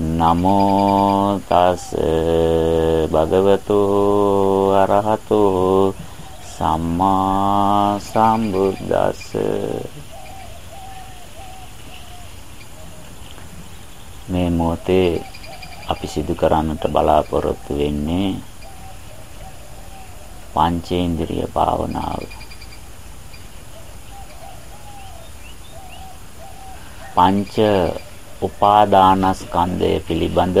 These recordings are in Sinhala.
නමෝ තස් භගවතු අරහතු සම්මා සම්බුද්දස්ස. මේ මොහොතේ අපි සිදු කරන්නට බලාපොරොත්තු වෙන්නේ පංචේන්ද්‍රිය භාවනාව. පංච උපාදානස්කන්ධය පිළිබඳ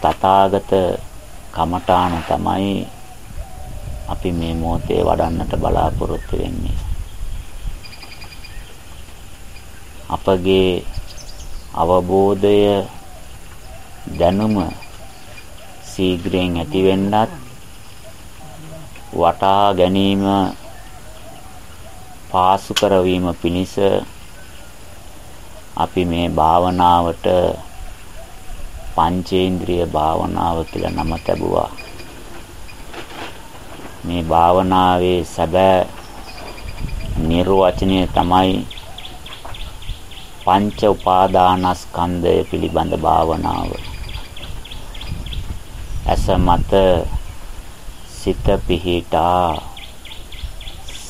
තථාගත කමඨාන තමයි අපි මේ මොහොතේ වඩන්නට බලාපොරොත්තු වෙන්නේ. අපගේ අවබෝධය දැනුම ශීඝ්‍රයෙන් ඇතිවෙන්නත් වටා ගැනීම පාසු කරවීම පිණිස අපි මේ භාවනාවට පංචේන්ද්‍රිය භාවනාව කියලා නම තැබුවා. මේ භාවනාවේ සැබෑ නිර්වචනය තමයි පංච උපාදානස්කන්ධය පිළිබඳ භාවනාව. ඇස මත සිත පිහිටා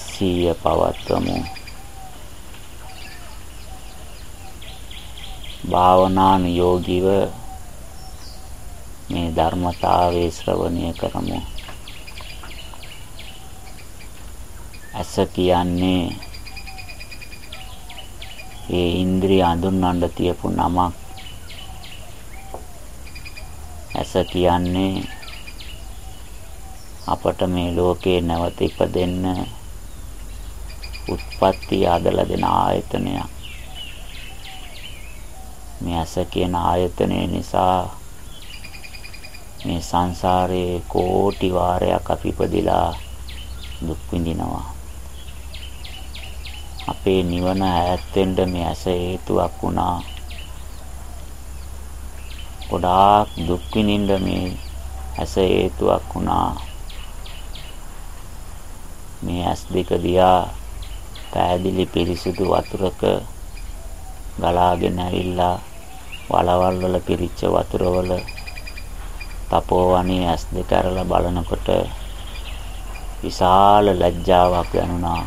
සිය පවත්වමු භාවනානුයෝගීව මේ ධර්මතාවයේ ශ්‍රවණය කරමු. ඇස කියන්නේ ඒ ඉන්ද්‍රිය අඳුන්වන්න තියපු නමක්. ඇස කියන්නේ අපට මේ ලෝකේ නැවත ඉපදෙන්න උත්පත්ති ආදලා දෙන ආයතනයක්. මේ ඇස කියන ආයතනය නිසා මේ සංසාරයේ කෝටි වාරයක් අපි ඉපදිලා දුක් විඳිනවා. අපේ නිවන ඈත් වෙන්න මේ ඇස හේතුවක් වුණා. ගොඩාක් දුක් විඳින්න මේ ඇස හේතුවක් වුණා. මේ ඇස් දෙක දිහා පෑදිලි පිරිසිදු වතුරක ගලාගෙන ඇවිල්ලා වලවල් වල පිරිච්ච වතුරවල තපෝවණේ ඇස් දෙක අරලා බලනකොට විශාල ලැජ්ජාවක් දැනුණා.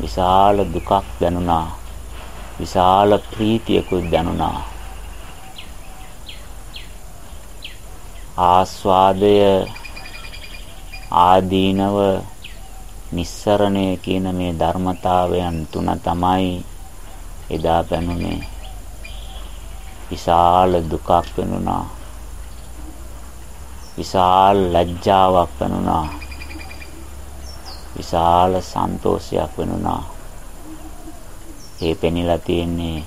විශාල දුකක් දැනුණා. විශාල ප්‍රීතියකුත් දැනුණා. ආස්වාදය ආදීනව නිස්සරණය කියන මේ ධර්මතාවයන් තුන තමයි එදා පැනුනේ. විශාල දුකක් වෙනුණා. විශාල ලැජ්ජාවක් වෙනුණා. විශාල සන්තෝෂයක් වෙනුණා. ඒ පෙනිලා තියෙන්නේ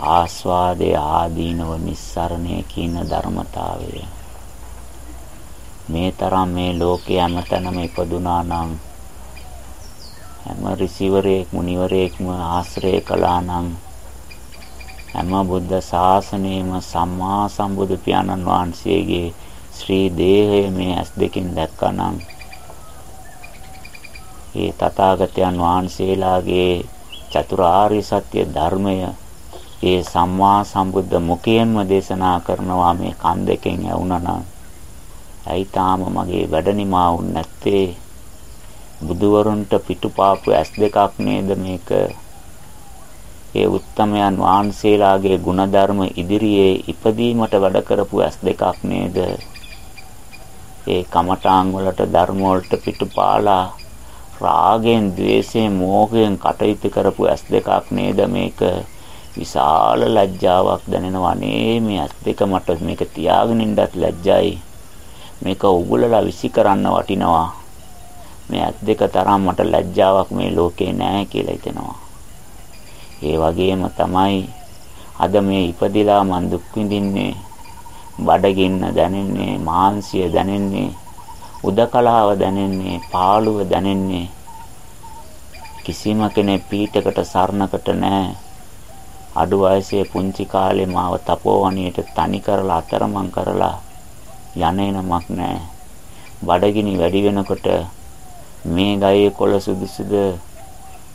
ආස්වාදයේ ආදීනව නිස්සරණය කියන ධර්මතාවය. මේ තරම් මේ ලෝකයේ හැමතැනම ඉපදුනා නම් හැම ඍෂිවරයෙක් මුනිවරයෙක්ම ආශ්‍රය කළා නම් හැම බුද්ධ ශාසනයෙම සම්මා සම්බුදු පියාණන් වහන්සේගේ ශ්‍රී දේහය මේ ඇස් දෙකින් දැක්කනම් ඒ තථාගතයන් වහන්සේලාගේ චතුරාර්ය සත්‍ය ධර්මය ඒ සම්මා සම්බුද්ධ මුඛයෙන්ම දේශනා කරනවා මේ කන් දෙකෙන් ඇවුනනම් ඇයි තාම මගේ වැඩ නිමා වුනේ නැත්තේ? බුදුවරුන්ට පිටුපාපු ඇස් දෙකක් නේද මේක? ඒ උත්තමයන් වහන්සේලාගේ ගුණධර්ම ඉදිරියේ ඉපදීමට වැඩ කරපු ඇස් දෙකක් නේද? ඒ කමඨාන් වලට ධර්ම වලට පිටුපාලා රාගෙන් ద్వේෂයෙන් මෝහයෙන් කටයුතු කරපු ඇස් දෙකක් නේද මේක? විශාල ලැජ්ජාවක් දැනෙනවා නේ මේ ඇස් දෙක මට මේක තියාගෙන ඉන්නත් ලැජ්ජයි. මේක උගුලලා විසි කරන්න වටිනවා. මේ ඇස් දෙක තරම් මට ලැජ්ජාවක් මේ ලෝකේ නැහැ කියලා හිතෙනවා. ඒ වගේම තමයි අද මේ ඉපදිලා මන් දුක් විඳින්නේ බඩගින්න දැනෙන්නේ මාංශය දැනෙන්නේ උදකලාව දැනෙන්නේ පාළුව දැනෙන්නේ. කිසිම කෙනෙක් පීඨකට සරණකට නැහැ. අඩු වයසේ පුංචි කාලේ මාව තපෝවණියට තනි කරලා අතරමං කරලා යන්නේනමක් නැහැ. බඩගිනි වැඩි වෙනකොට මේ ගයේ කොළ සුදුසුද?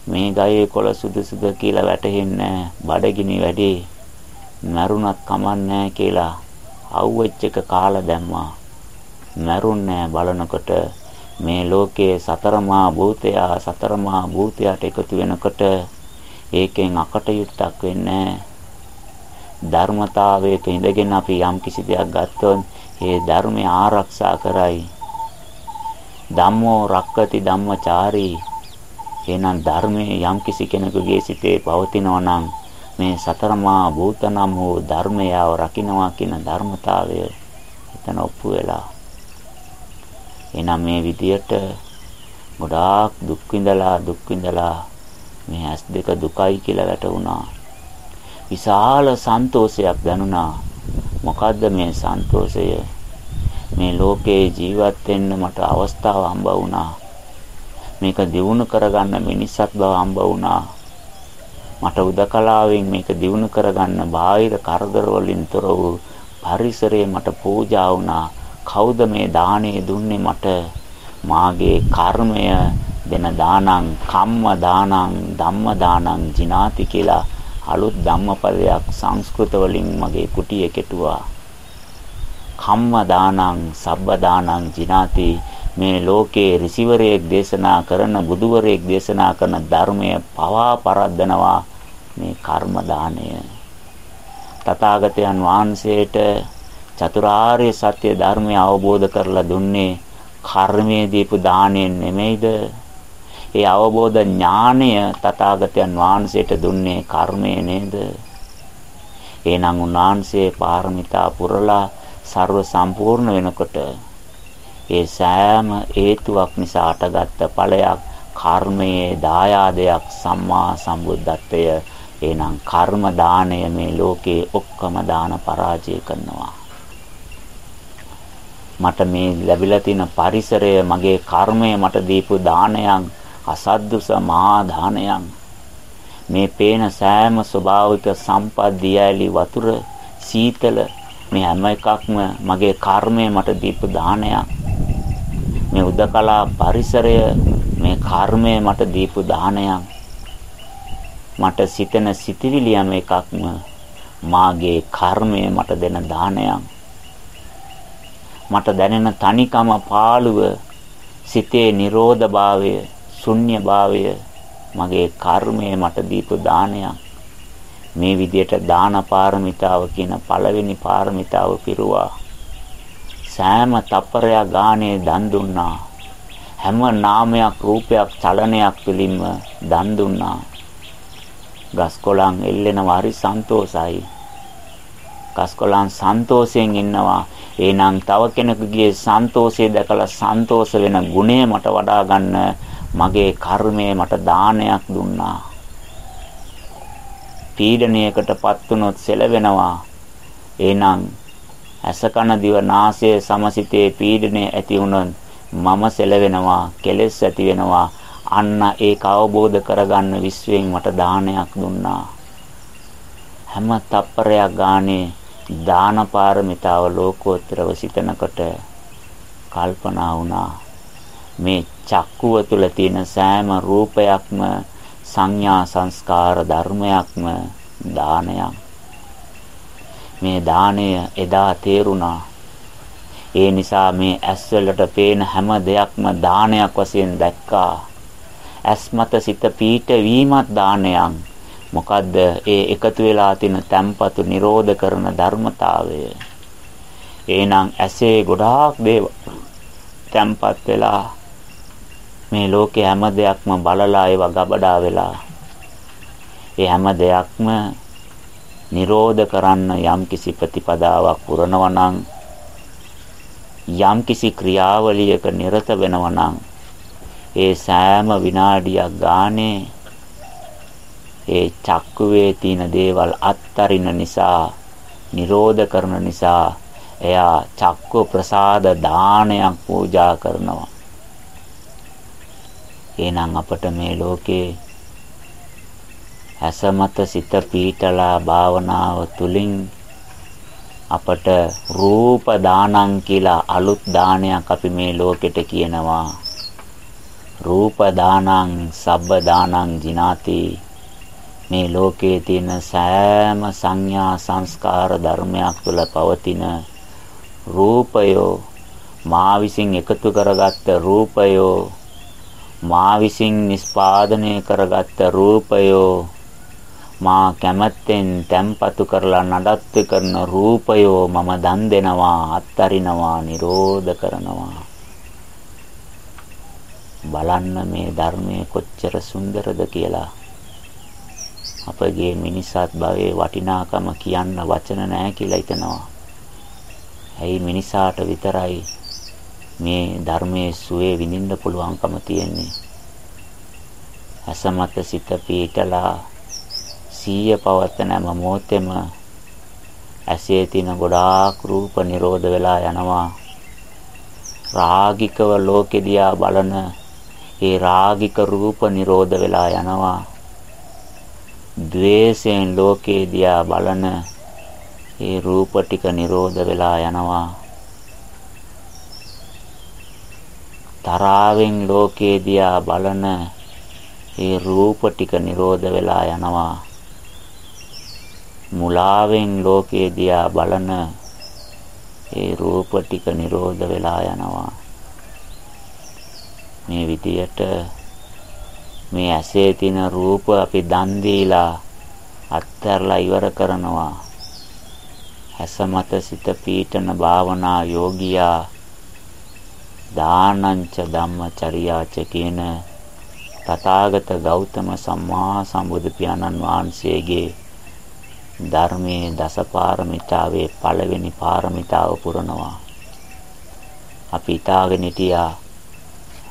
මේ ගයේ කොළ සුදුසුද කියලා වැටහෙන්නේ බඩගිනි වැඩි මැරුණත් කමන්නේ කියලා අවුවෙච්ච එක කාලා දැම්මා. මැරුන්නේ බලනකොට මේ ලෝකයේ සතරමා භූතයා සතරමා භූතයාට එකතු වෙනකොට ඒකෙන් අකටයුත්තක් වෙන්නේ ධර්මතාවයක ඉඳගෙන අපි යම් කිසි දෙයක් ගත්තොත් ඒ ධර්මය ආරක්ෂා කරයි ධම්මෝ රක්කති ධම්මචාරී එහෙනම් ධර්මයේ යම් කිසි කෙනෙකුගේ සිතේ පවතිනවා නම් මේ සතරමා භූතනම් වූ ධර්මයව රකින්නවා කියන ධර්මතාවය එතන ඔප්පු වෙලා එහෙනම් මේ විදියට ගොඩාක් දුක් විඳලා දුක් විඳලා මේ ඇස් දෙක දුකයි කියලා වැටුණා. විශාල සන්තෝෂයක් දැනුණා. මොකද්ද මේ සන්තෝෂය? මේ ලෝකේ ජීවත් වෙන්න මට අවස්ථාව හම්බ වුණා. මේක දිනු කරගන්න මිනිස්සුත් බව හම්බ වුණා. මට උදකලාවෙන් මේක දිනු කරගන්න බාහිර කරදර වලින් තොර වූ පරිසරයේ මට පූජා වුණා. කවුද මේ දාණය දුන්නේ මට? මාගේ කර්මය දෙන දානං කම්ම දානං ධම්ම දානං ජිනාති කියලා අලුත් ධම්මපදයක් සංස්කෘත වලින් මගේ කුටියේ කෙටුවා. කම්ම දානං සබ්බ දානං ජිනාති මේ ලෝකේ ඍෂිවරයෙක් දේශනා කරන බුදුවරයෙක් දේශනා කරන ධර්මය පවා පරද්දනවා මේ කර්ම දාණය. තථාගතයන් වහන්සේට චතුරාර්ය සත්‍ය ධර්මය අවබෝධ කරලා දුන්නේ කර්මයේ දීපු දාණයෙන් නෙමෙයිද? ඒ අවබෝධ ඥාණය තථාගතයන් වහන්සේට දුන්නේ කර්මය නේද? එහෙනම් උන්වහන්සේ පාරමිතා පුරලා ਸਰව සම්පූර්ණ වෙනකොට ඒ සෑම හේතුවක් නිසා අටගත්ත ඵලයක් කර්මයේ දායාදයක් සම්මා සම්බුද්ධත්වය. එහෙනම් කර්ම දාණය මේ ලෝකේ ඔක්කොම දාන පරාජය කරනවා. මට මේ ලැබිලා තියෙන පරිසරය මගේ කර්මය මට දීපු දානයක් අසද්දුස මහා දානයන් මේ පේන සෑම ස්වභාවික සම්පත් දියැලි වතුර සීතල මේ හැම එකක්ම මගේ කර්මය මට දීපු දානයක්. මේ උදකලා පරිසරය මේ කර්මය මට දීපු දානයක් මට සිතන සිටිවිලි හැම එකක්ම මාගේ කර්මය මට දෙන දානයක් මට දැනෙන තනිකම පාළුව සිතේ නිරෝධභාවය ශුන්‍යභාවය මගේ කර්මය මට දීපු දානයක්. මේ විදියට දාන පාරමිතාව කියන පළවෙනි පාරමිතාව පිරුවා. සෑම තප්පරයක් ගානේ දන් දුන්නා. හැම නාමයක් රූපයක් චලනයක් පිළිම දන් දුන්නා. ගස්කොලන් එල්ලෙනවා හරි සන්තෝසයි. ගස්කොලන් සන්තෝෂයෙන් ඉන්නවා. එහෙනම් තව කෙනෙකුගේ සන්තෝෂය දැකලා සන්තෝෂ වෙන ගුණය මට වඩා ගන්න මගේ කර්මය මට දානයක් දුන්නා. පීඩණයකටපත් වුනොත් සෙලවෙනවා. එහෙනම් අසකන දිව නාසය සමසිතේ පීඩණය ඇති වුනොත් මම සෙලවෙනවා, කෙලෙස් ඇති වෙනවා. අන්න ඒක අවබෝධ කරගන්න විශ්වයෙන් මට දානයක් දුන්නා. හැම තප්පරයක් ගානේ දාන පාරමිතාව ලෝකෝත්තරව සිතනකොට කල්පනා වුණා මේ චක්කුව තුළ තියෙන සෑම රූපයක්ම සංඥා සංස්කාර ධර්මයක්ම දානයක්. මේ දාණය එදා තේරුණා. ඒ නිසා මේ ඇස් වලට පේන හැම දෙයක්ම දානයක් වශයෙන් දැක්කා. ඇස් මත සිත පීඨ වීමත් දානයක්. මොකද්ද ඒ එකතු වෙලා තියෙන තැම්පතු නිරෝධ කරන ධර්මතාවය. එහෙනම් ඇසේ ගොඩාක් දේවල් තැම්පත් වෙලා මේ ලෝකේ හැම දෙයක්ම බලලා ඒවා ගබඩා වෙලා ඒ හැම දෙයක්ම නිරෝධ කරන්න යම්කිසි ප්‍රතිපදාවක් පුරනවා නම් යම්කිසි ක්‍රියාවලියක නිරත වෙනවා නම් ඒ සෑම විනාඩියක් ගානේ ඒ චක්කුවේ තියෙන දේවල් අත්තරින නිසා නිරෝධ කරන නිසා එයා චක්කු ප්‍රසාද දානයක් පූජා කරනවා. එහෙනම් අපට මේ ලෝකේ ඇස මත සිත පීඨලා භාවනාව තුලින් අපට රූප දානං කියලා අලුත් දානයක් අපි මේ ලෝකෙට කියනවා. රූප දානං සබ්බ දානං ජිනාති මේ ලෝකයේ තියෙන සෑම සංඥා සංස්කාර ධර්මයක් තුළ පවතින රූපයෝ මා විසින් එකතු කරගත්ත රූපයෝ මා විසින් නිස්පාදනය කරගත්ත රූපයෝ මා කැමැත්තෙන් තැම්පතු කරලා නඩත්තු කරන රූපයෝ මම දන් දෙනවා අත්තරිනවා නිරෝධ කරනවා බලන්න මේ ධර්මයේ කොච්චර සුන්දරද කියලා අපගේ මිනිසත් භවයේ වටිනාකම කියන්න වචන නැහැ කියලා හිතනවා. ඇයි මිනිසාට විතරයි මේ ධර්මයේ සුවේ විඳින්න පුළුවන්කම තියෙන්නේ. අසමත සිත පීඨලා සීය පවත්තන හැම මොහොතෙම ඇසේ තියෙන ගොඩාක් රූප නිරෝධ වෙලා යනවා. රාගිකව ලෝකෙ දිහා බලන ඒ රාගික රූප නිරෝධ වෙලා යනවා. ද්වේෂයෙන් ලෝකේ දිහා බලන ඒ රූප ටික නිරෝධ වෙලා යනවා. තරාවෙන් ලෝකේ දිහා බලන ඒ රූප ටික නිරෝධ වෙලා යනවා. මුලාවෙන් ලෝකේ දිහා බලන ඒ රූප ටික නිරෝධ වෙලා යනවා. මේ විදියට මේ ඇසේ තියෙන රූප අපි දන් දීලා අත්හැරලා ඉවර කරනවා. ඇස මත සිත පීඨන භාවනා යෝගියා දානංච ධම්මචර්යාච කියන තථාගත ගෞතම සම්මා සම්බුදු පියාණන් වහන්සේගේ ධර්මයේ දසපාරමිතාවේ පළවෙනි පාරමිතාව පුරනවා. අපි ඊතාගෙන හිටියා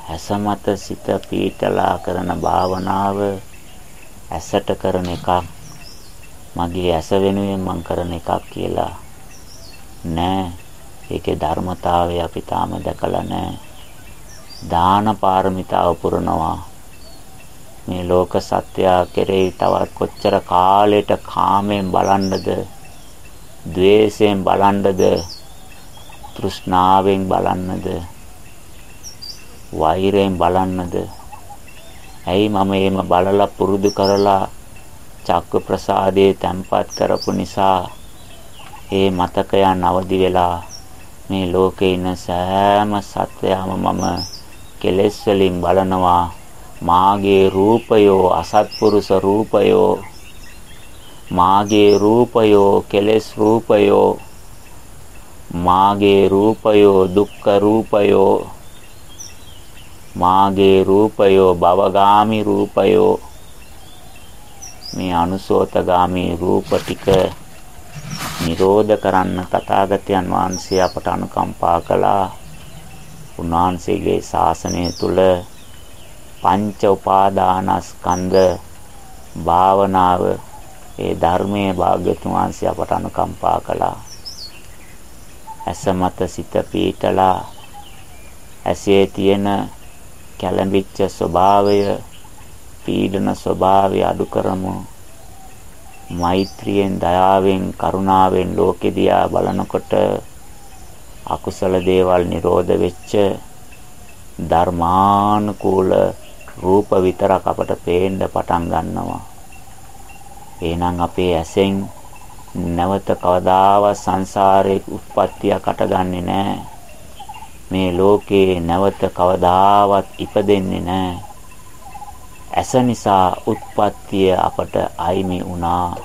ඇස මත සිත පීඨලා කරන භාවනාව ඇසට කරන එකක් මගේ ඇස වෙනුවෙන් මං කරන එකක් කියලා. නෑ ඒකේ ධර්මතාවය අපි තාම දැකලා නෑ. දාන පාරමිතාව පුරනවා. මේ ලෝක සත්‍යය කෙරෙහි තවත් කොච්චර කාලයට කාමයෙන් බලන්නද ද්වේෂයෙන් බලන්නද තෘෂ්ණාවෙන් බලන්නද වෛරයෙන් බලන්නද? ඇයි මම එහෙම බලලා පුරුදු කරලා චක්ක ප්‍රසාදයේ තැම්පත් කරපු නිසා ඒ මතකයන් අවදි වෙලා මේ ලෝකේ ඉන්න සෑම සත්වයාම මම කෙලෙස් වලින් බලනවා මාගේ රූපයෝ අසත්පුරුෂ රූපයෝ මාගේ රූපයෝ කෙලෙස් රූපයෝ මාගේ රූපයෝ දුක්ඛ රූපයෝ මාගේ රූපයෝ භවගාමි රූපයෝ මේ අනුසෝතගාමි රූප ටික නිරෝධ කරන්න තථාගතයන් වහන්සේ අපට අනුකම්පා කළා. උන්වහන්සේගේ ශාසනය තුල පංච උපාදානස්කන්ධ භාවනාව ඒ ධර්මයේ භාග්‍යතුන් වහන්සේ අපට අනුකම්පා කළා. ඇස මත සිත පීඨලා ඇසේ තියෙන කැළඹිච්ච ස්වභාවය පීඩන ස්වභාවය අඩු කරමු මෛත්‍රියෙන් දයාවෙන් කරුණාවෙන් ලෝකෙ දිහා බලනකොට අකුසල දේවල් නිරෝධ වෙච්ච ධර්මානුකූල රූප විතරක් අපට පේන්න පටන් ගන්නවා එහෙනම් අපේ ඇසෙන් නැවත කවදාවත් සංසාරේ උත්පත්තියක් අටගන්නේ නැහැ මේ ලෝකේ නැවත කවදාවත් ඉපදෙන්නේ නැහැ. ඇස නිසා උත්පත්තිය අපට අයිමි වුණා.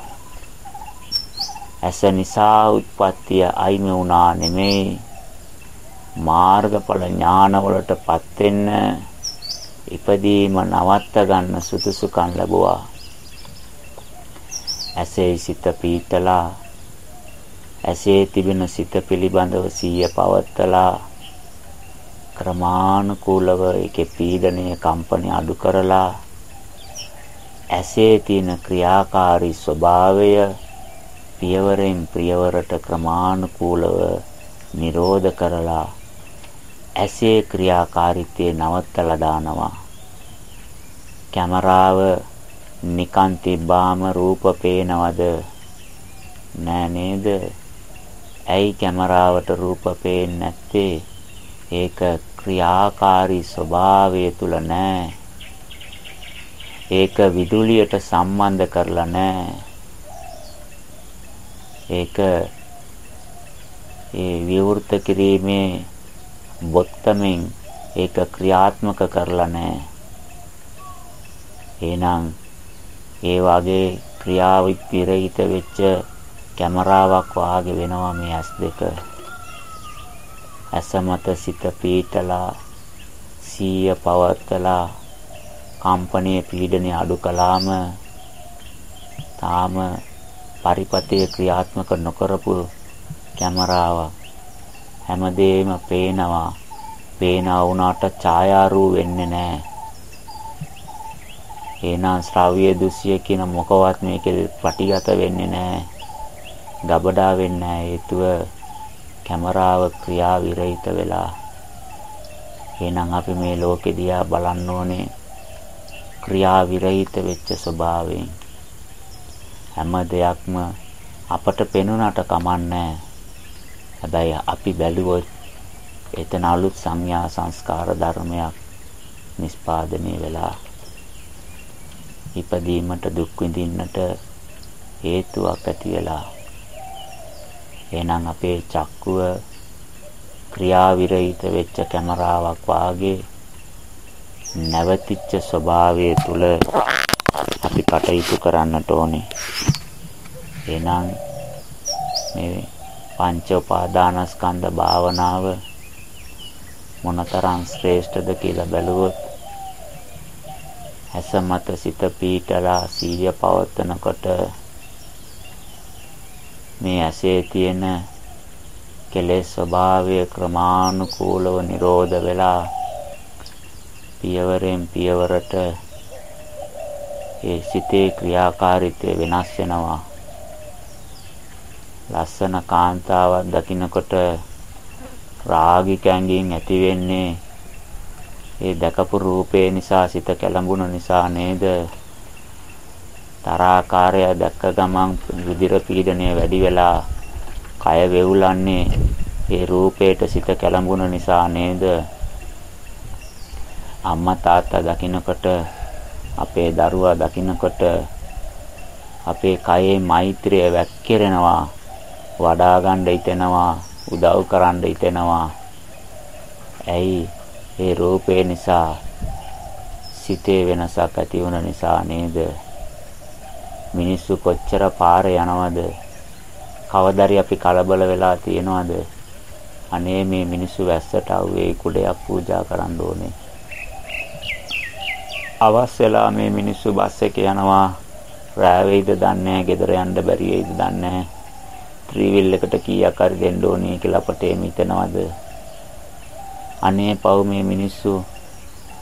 ඇස නිසා උත්පත්තිය අයිමි වුණා නෙමෙයි. මාර්ගඵල ඥානවලටපත් වෙන්න ඉපදීම නවත්ත ගන්න සුදුසුකම් ලැබුවා. ඇසේ සිත පීතලා ඇසේ තිබෙන සිත පිළිබඳව සිහිය පවත්තලා ක්‍රමානුකූලව ඒකේ පීඩනය කම්පනය අඩු කරලා ඇසේ තියෙන ක්‍රියාකාරී ස්වභාවය පියවරෙන් පියවරට ක්‍රමානුකූලව නිරෝධ කරලා ඇසේ ක්‍රියාකාරීත්වය නවත්තලා දානවා කැමරාව නිකන් තිබ්බාම රූප පේනවද නෑ නේද ඇයි කැමරාවට රූප පේන්නේ නැත්තේ ඒක ක්‍රියාකාරී ස්වභාවය තුල නැහැ. ඒක විදුලියට සම්බන්ධ කරලා නැහැ. ඒක ඒ විවෘත කිරීමේ බොත්තමෙන් ඒක ක්‍රියාත්මක කරලා නැහැ. එහෙනම් ඒ වගේ ක්‍රියාවිත් පිරහිත වෙච්ච කැමරාවක් වාගේ වෙනවා මේ ඇස් දෙක. ඇස මත සිත පීටලා සීය පවත්තලා කම්පනයේ පීඩනය අඩු කළාම තාම පරිපතේ ක්‍රියාත්මක නොකරපු කැමරාවක් හැමදේම පේනවා. පේනා වුණාට ඡායාරූ වෙන්නේ නැහැ එහෙනම් ශ්‍රාව්‍ය දුසිය කියන මොකවත් මේකේ පටිගත වෙන්නේ නැහැ ගබඩා වෙන්නේ හේතුව කැමරාව ක්‍රියා විරහිත වෙලා. එහෙනම් අපි මේ ලෝකෙ දිහා බලන්න ඕනේ ක්‍රියා විරහිත වෙච්ච ස්වභාවයෙන්. හැම දෙයක්ම අපට පෙනුනට කමන්නේ හැබැයි අපි බැලුවොත් එතන අලුත් සංඥා සංස්කාර ධර්මයක් නිස්පාදනය වෙලා ඉපදීමට දුක් විඳින්නට හේතුවක් ඇති වෙලා එහෙනම් අපේ චක්කුව ක්‍රියාවිරහිත වෙච්ච කැමරාවක් වාගේ නැවතිච්ච ස්වභාවය තුල අපි කටයුතු කරන්නට ඕනේ. එහෙනම් මේ පංච උපාදානස්කන්ධ භාවනාව මොනතරම් ශ්‍රේෂ්ඨද කියලා බැලුවොත් ඇස මත සිත පීටලා සීය පවත්නකොට මේ ඇසේ තියෙන කෙලෙස් ස්වභාවය ක්‍රමානුකූලව නිරෝධ වෙලා පියවරෙන් පියවරට ඒ සිතේ ක්‍රියාකාරීත්වය වෙනස් වෙනවා. ලස්සන කාන්තාවක් දකින්නකොට රාගික ඇඟින් ඇති වෙන්නේ. ඒ දැකපු රූපේ නිසා සිත කැළඹුණ නිසා නේද? තරාකාරය දැක්ක ගමන් රුධිර පීඩනය වැඩි වෙලා කය වෙවුලන්නේ ඒ රූපේට සිත කැළඹුණ නිසා නේද? අම්මා තාත්තා දකින්නකොට අපේ දරුවා දකින්නකොට අපේ කයේ මෛත්‍රිය වැක්කිරෙනවා. වඩා ගන්න හිතෙනවා උදව් කරන්න හිතෙනවා. ඇයි? ඒ රූපේ නිසා සිතේ වෙනසක් ඇති වුණ නිසා නේද? මිනිස්සු කොච්චර පාරේ යනවද? කවදාරි අපි කලබල වෙලා තියෙනවද? අනේ මේ මිනිස්සු වැස්සට આવුවේ කුඩයක් පූජා කරන්න ඕනේ. අවස් වෙලා මේ මිනිස්සු බස් එකේ යනවා. රෑ වෙයිද දන්නේ නැහැ ගෙදර යන්න බැරි වෙයිද දන්නේ නැහැ. ත්‍රිවිල් එකට කීයක් හරි දෙන්න ඕනේ කියලා අපට හිතනවද? අනේ පව් මේ මිනිස්සු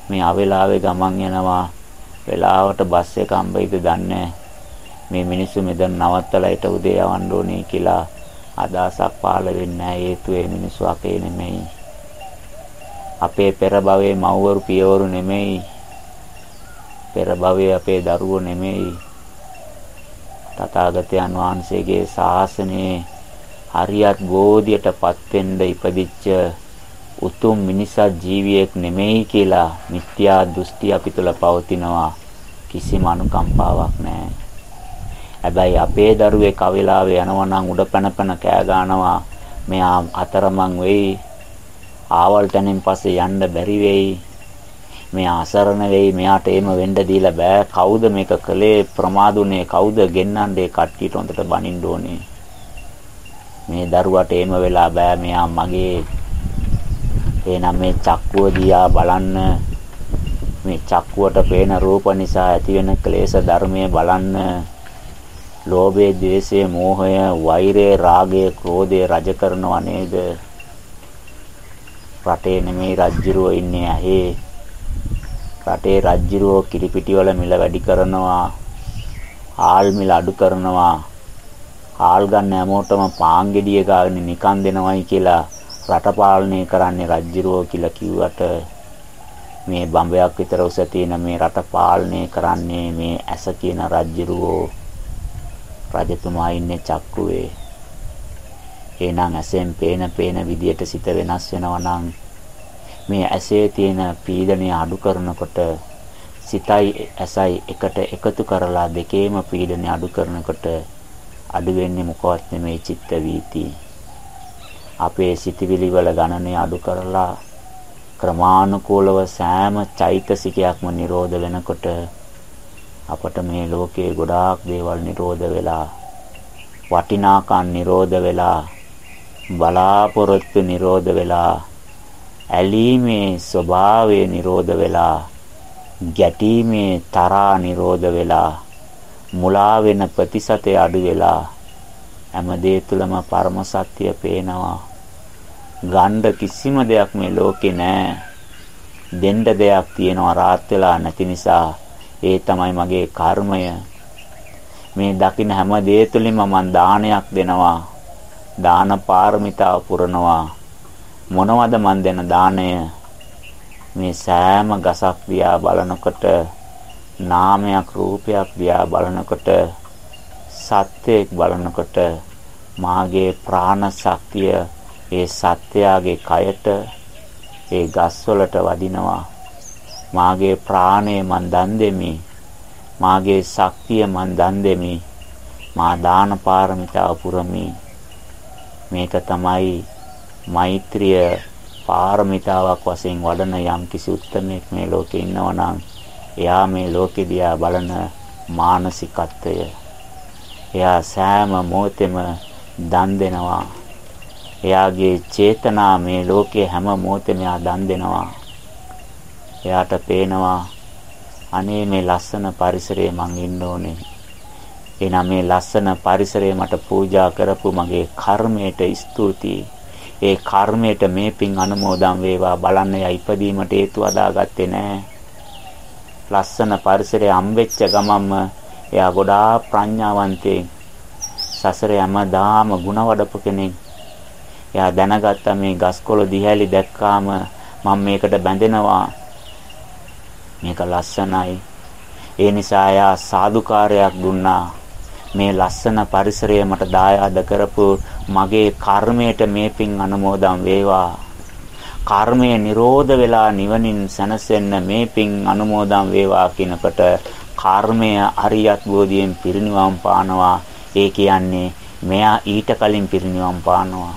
මේ අවෙලාවේ ගමන් යනවා. වෙලාවට බස් එක හම්බෙයිද දන්නේ මේ මිනිස්සු මෙතන නවත්තලා ඊට උදේ යවන්න ඕනේ කියලා අදහසක් පහළ වෙන්නේ නැහැ. හේතුව ඒ මිනිස්සු අපේ නෙමෙයි. අපේ පෙර භවයේ මව්වරු පියවරු නෙමෙයි. පෙර භවයේ අපේ දරුවෝ නෙමෙයි. තථාගතයන් වහන්සේගේ ශාසනයේ හරියත් බෝධියටපත් වෙන්න ඉපදිච්ච උතුම් මිනිසා ජීවියෙක් නෙමෙයි කියලා මිත්‍යා දෘෂ්ටි අපි තුළ පවතිනවා කිසිම අනුකම්පාවක් නැහැ. හැබැයි අපේ දරුවේ කවිලාවේ යනවා නම් උඩ පැන පැන කෑ ගන්නවා මෙයා අතරමං වෙයි ආවල් තැනින් පස්සේ යන්න බැරි වෙයි මෙයා අසරණ වෙයි මෙයාට එහෙම වෙන්න දීලා බෑ. කවුද මේක කළේ? ප්‍රමාදුනේ කවුද? ගෙන්නන්නේ කට්ටියට හොඳට බනින්න ඕනේ. මේ දරුවට එහෙම වෙලා බෑ. මෙයා මගේ එහෙනම් මේ චක්කුව දිහා බලන්න. මේ චක්කුවට පේන රූප නිසා ඇතිවෙන ක්ලේශ ධර්මයේ බලන්න. ලෝභය, ද්වේෂය, මෝහය, වෛරය, රාගය, ක්‍රෝධය රජ කරනව නේද? රටේ නෙමෙයි රජ්ජුරුව ඉන්නේ ඇහි. රටේ රජ්ජිරුවෝ කිරිපිටි වල මිල වැඩි කරනවා ආල් මිල අඩු කරනවා ආල් ගන්න හැමෝටම පාන් ගෙඩිය ගාගෙන නිකන් දෙනවයි කියලා රට පාලනය කරන්නේ රජ්ජිරුවෝ කියලා කිව්වට මේ බඹයක් විතර උස තියෙන මේ රට පාලනය කරන්නේ මේ ඇස කියන රජ්ජිරුවෝ රජතුමා ඉන්නේ චක්කුවේ එහෙනම් ඇසෙන් පේන පේන විදියට සිත වෙනස් වෙනවා නම් මේ ඇසේ තියෙන පීඩනය අඩු කරනකොට සිතයි ඇසයි එකට එකතු කරලා දෙකේම පීඩනය අඩු කරනකොට අඩු වෙන්නේ මොකවත් නෙමෙයි චිත්ත වීති. අපේ සිතවිලි වල ගණනය අඩු කරලා ක්‍රමානුකූලව සෑම චෛතසිකයක්ම නිරෝධ වෙනකොට අපට මේ ලෝකයේ ගොඩාක් දේවල් නිරෝධ වෙලා වටිනාකම් නිරෝධ වෙලා බලාපොරොත්තු නිරෝධ වෙලා ඇලීමේ ස්වභාවය නිරෝධ වෙලා ගැටීමේ තරහා නිරෝධ වෙලා මුලා වෙන ප්‍රතිශතය අඩු වෙලා හැම දේ තුලම පරම සත්‍ය පේනවා. ගණ්ඩ කිසිම දෙයක් මේ ලෝකේ නැහැ දෙන්න දෙයක් තියෙනවා රාත් වෙලා නැති නිසා. ඒ තමයි මගේ කර්මය. මේ දකින්න හැම දේ තුලින්ම මම දානයක් දෙනවා. දාන පාරමිතාව පුරනවා. මොනවද මන් දෙන දාණය? මේ සෑම ගසක් දිහා බලනකොට නාමයක් රූපයක් දිහා බලනකොට සත්‍යයක් බලනකොට මාගේ ප්‍රාණ ශක්තිය ඒ සත්‍යයේ කයට ඒ ගස්වලට වදිනවා. මාගේ ප්‍රාණය මන් දන් දෙමි. මාගේ ශක්තිය මන් දන් දෙමි. මා දාන පාරමිතාව පුරමි. මේක තමයි මෛත්‍රිය පාරමිතාවක් වශයෙන් වඩන යම් කිසි උත්තරමෙක් මේ ලෝකේ ඉන්නවා නම් එයා මේ ලෝකෙ දිහා බලන මානසිකත්වය. එයා සෑම මොහොතෙම දන් දෙනවා. එයාගේ චේතනා මේ ලෝකයේ හැම මොහොතෙම එයා දන් දෙනවා. එයාට පේනවා අනේ මේ ලස්සන පරිසරයේ මං ඉන්න ඕනේ. එනම් මේ ලස්සන පරිසරය මට පූජා කරපු මගේ කර්මයට ස්තුතියි. ඒ කර්මයට මේ පින් අනුමෝදන් වේවා බලන්න යා ඉපදීමට හේතු අදාගත්තේ නැහැ ලස්සන පරිසරය හම්බෙච්ච ගමන්ම එයා ගොඩාක් ප්‍රඥාවන්තයෙක්. සසරේ හැමදාම ಗುಣ වඩපු කෙනෙක්. එයා දැනගත්තා මේ ගස්කොළ දිහැලි දැක්කාම මම මේකට බැඳෙනවා. මේක ලස්සනයි. ඒ නිසා එයා සාදුකාරයක් දුන්නා. මේ ලස්සන පරිසරය මට දායාද කරපු මගේ කර්මයට මේ පින් අනුමෝදන් වේවා. කර්මය නිරෝධ වෙලා නිවනින් සැනසෙන්න මේ පින් අනුමෝදන් වේවා කියනකොට කර්මය අරියත් බෝධියෙන් පිරිනිවන් පානවා. ඒ කියන්නේ මෙයා ඊට කලින් පිරිනිවන් පානවා.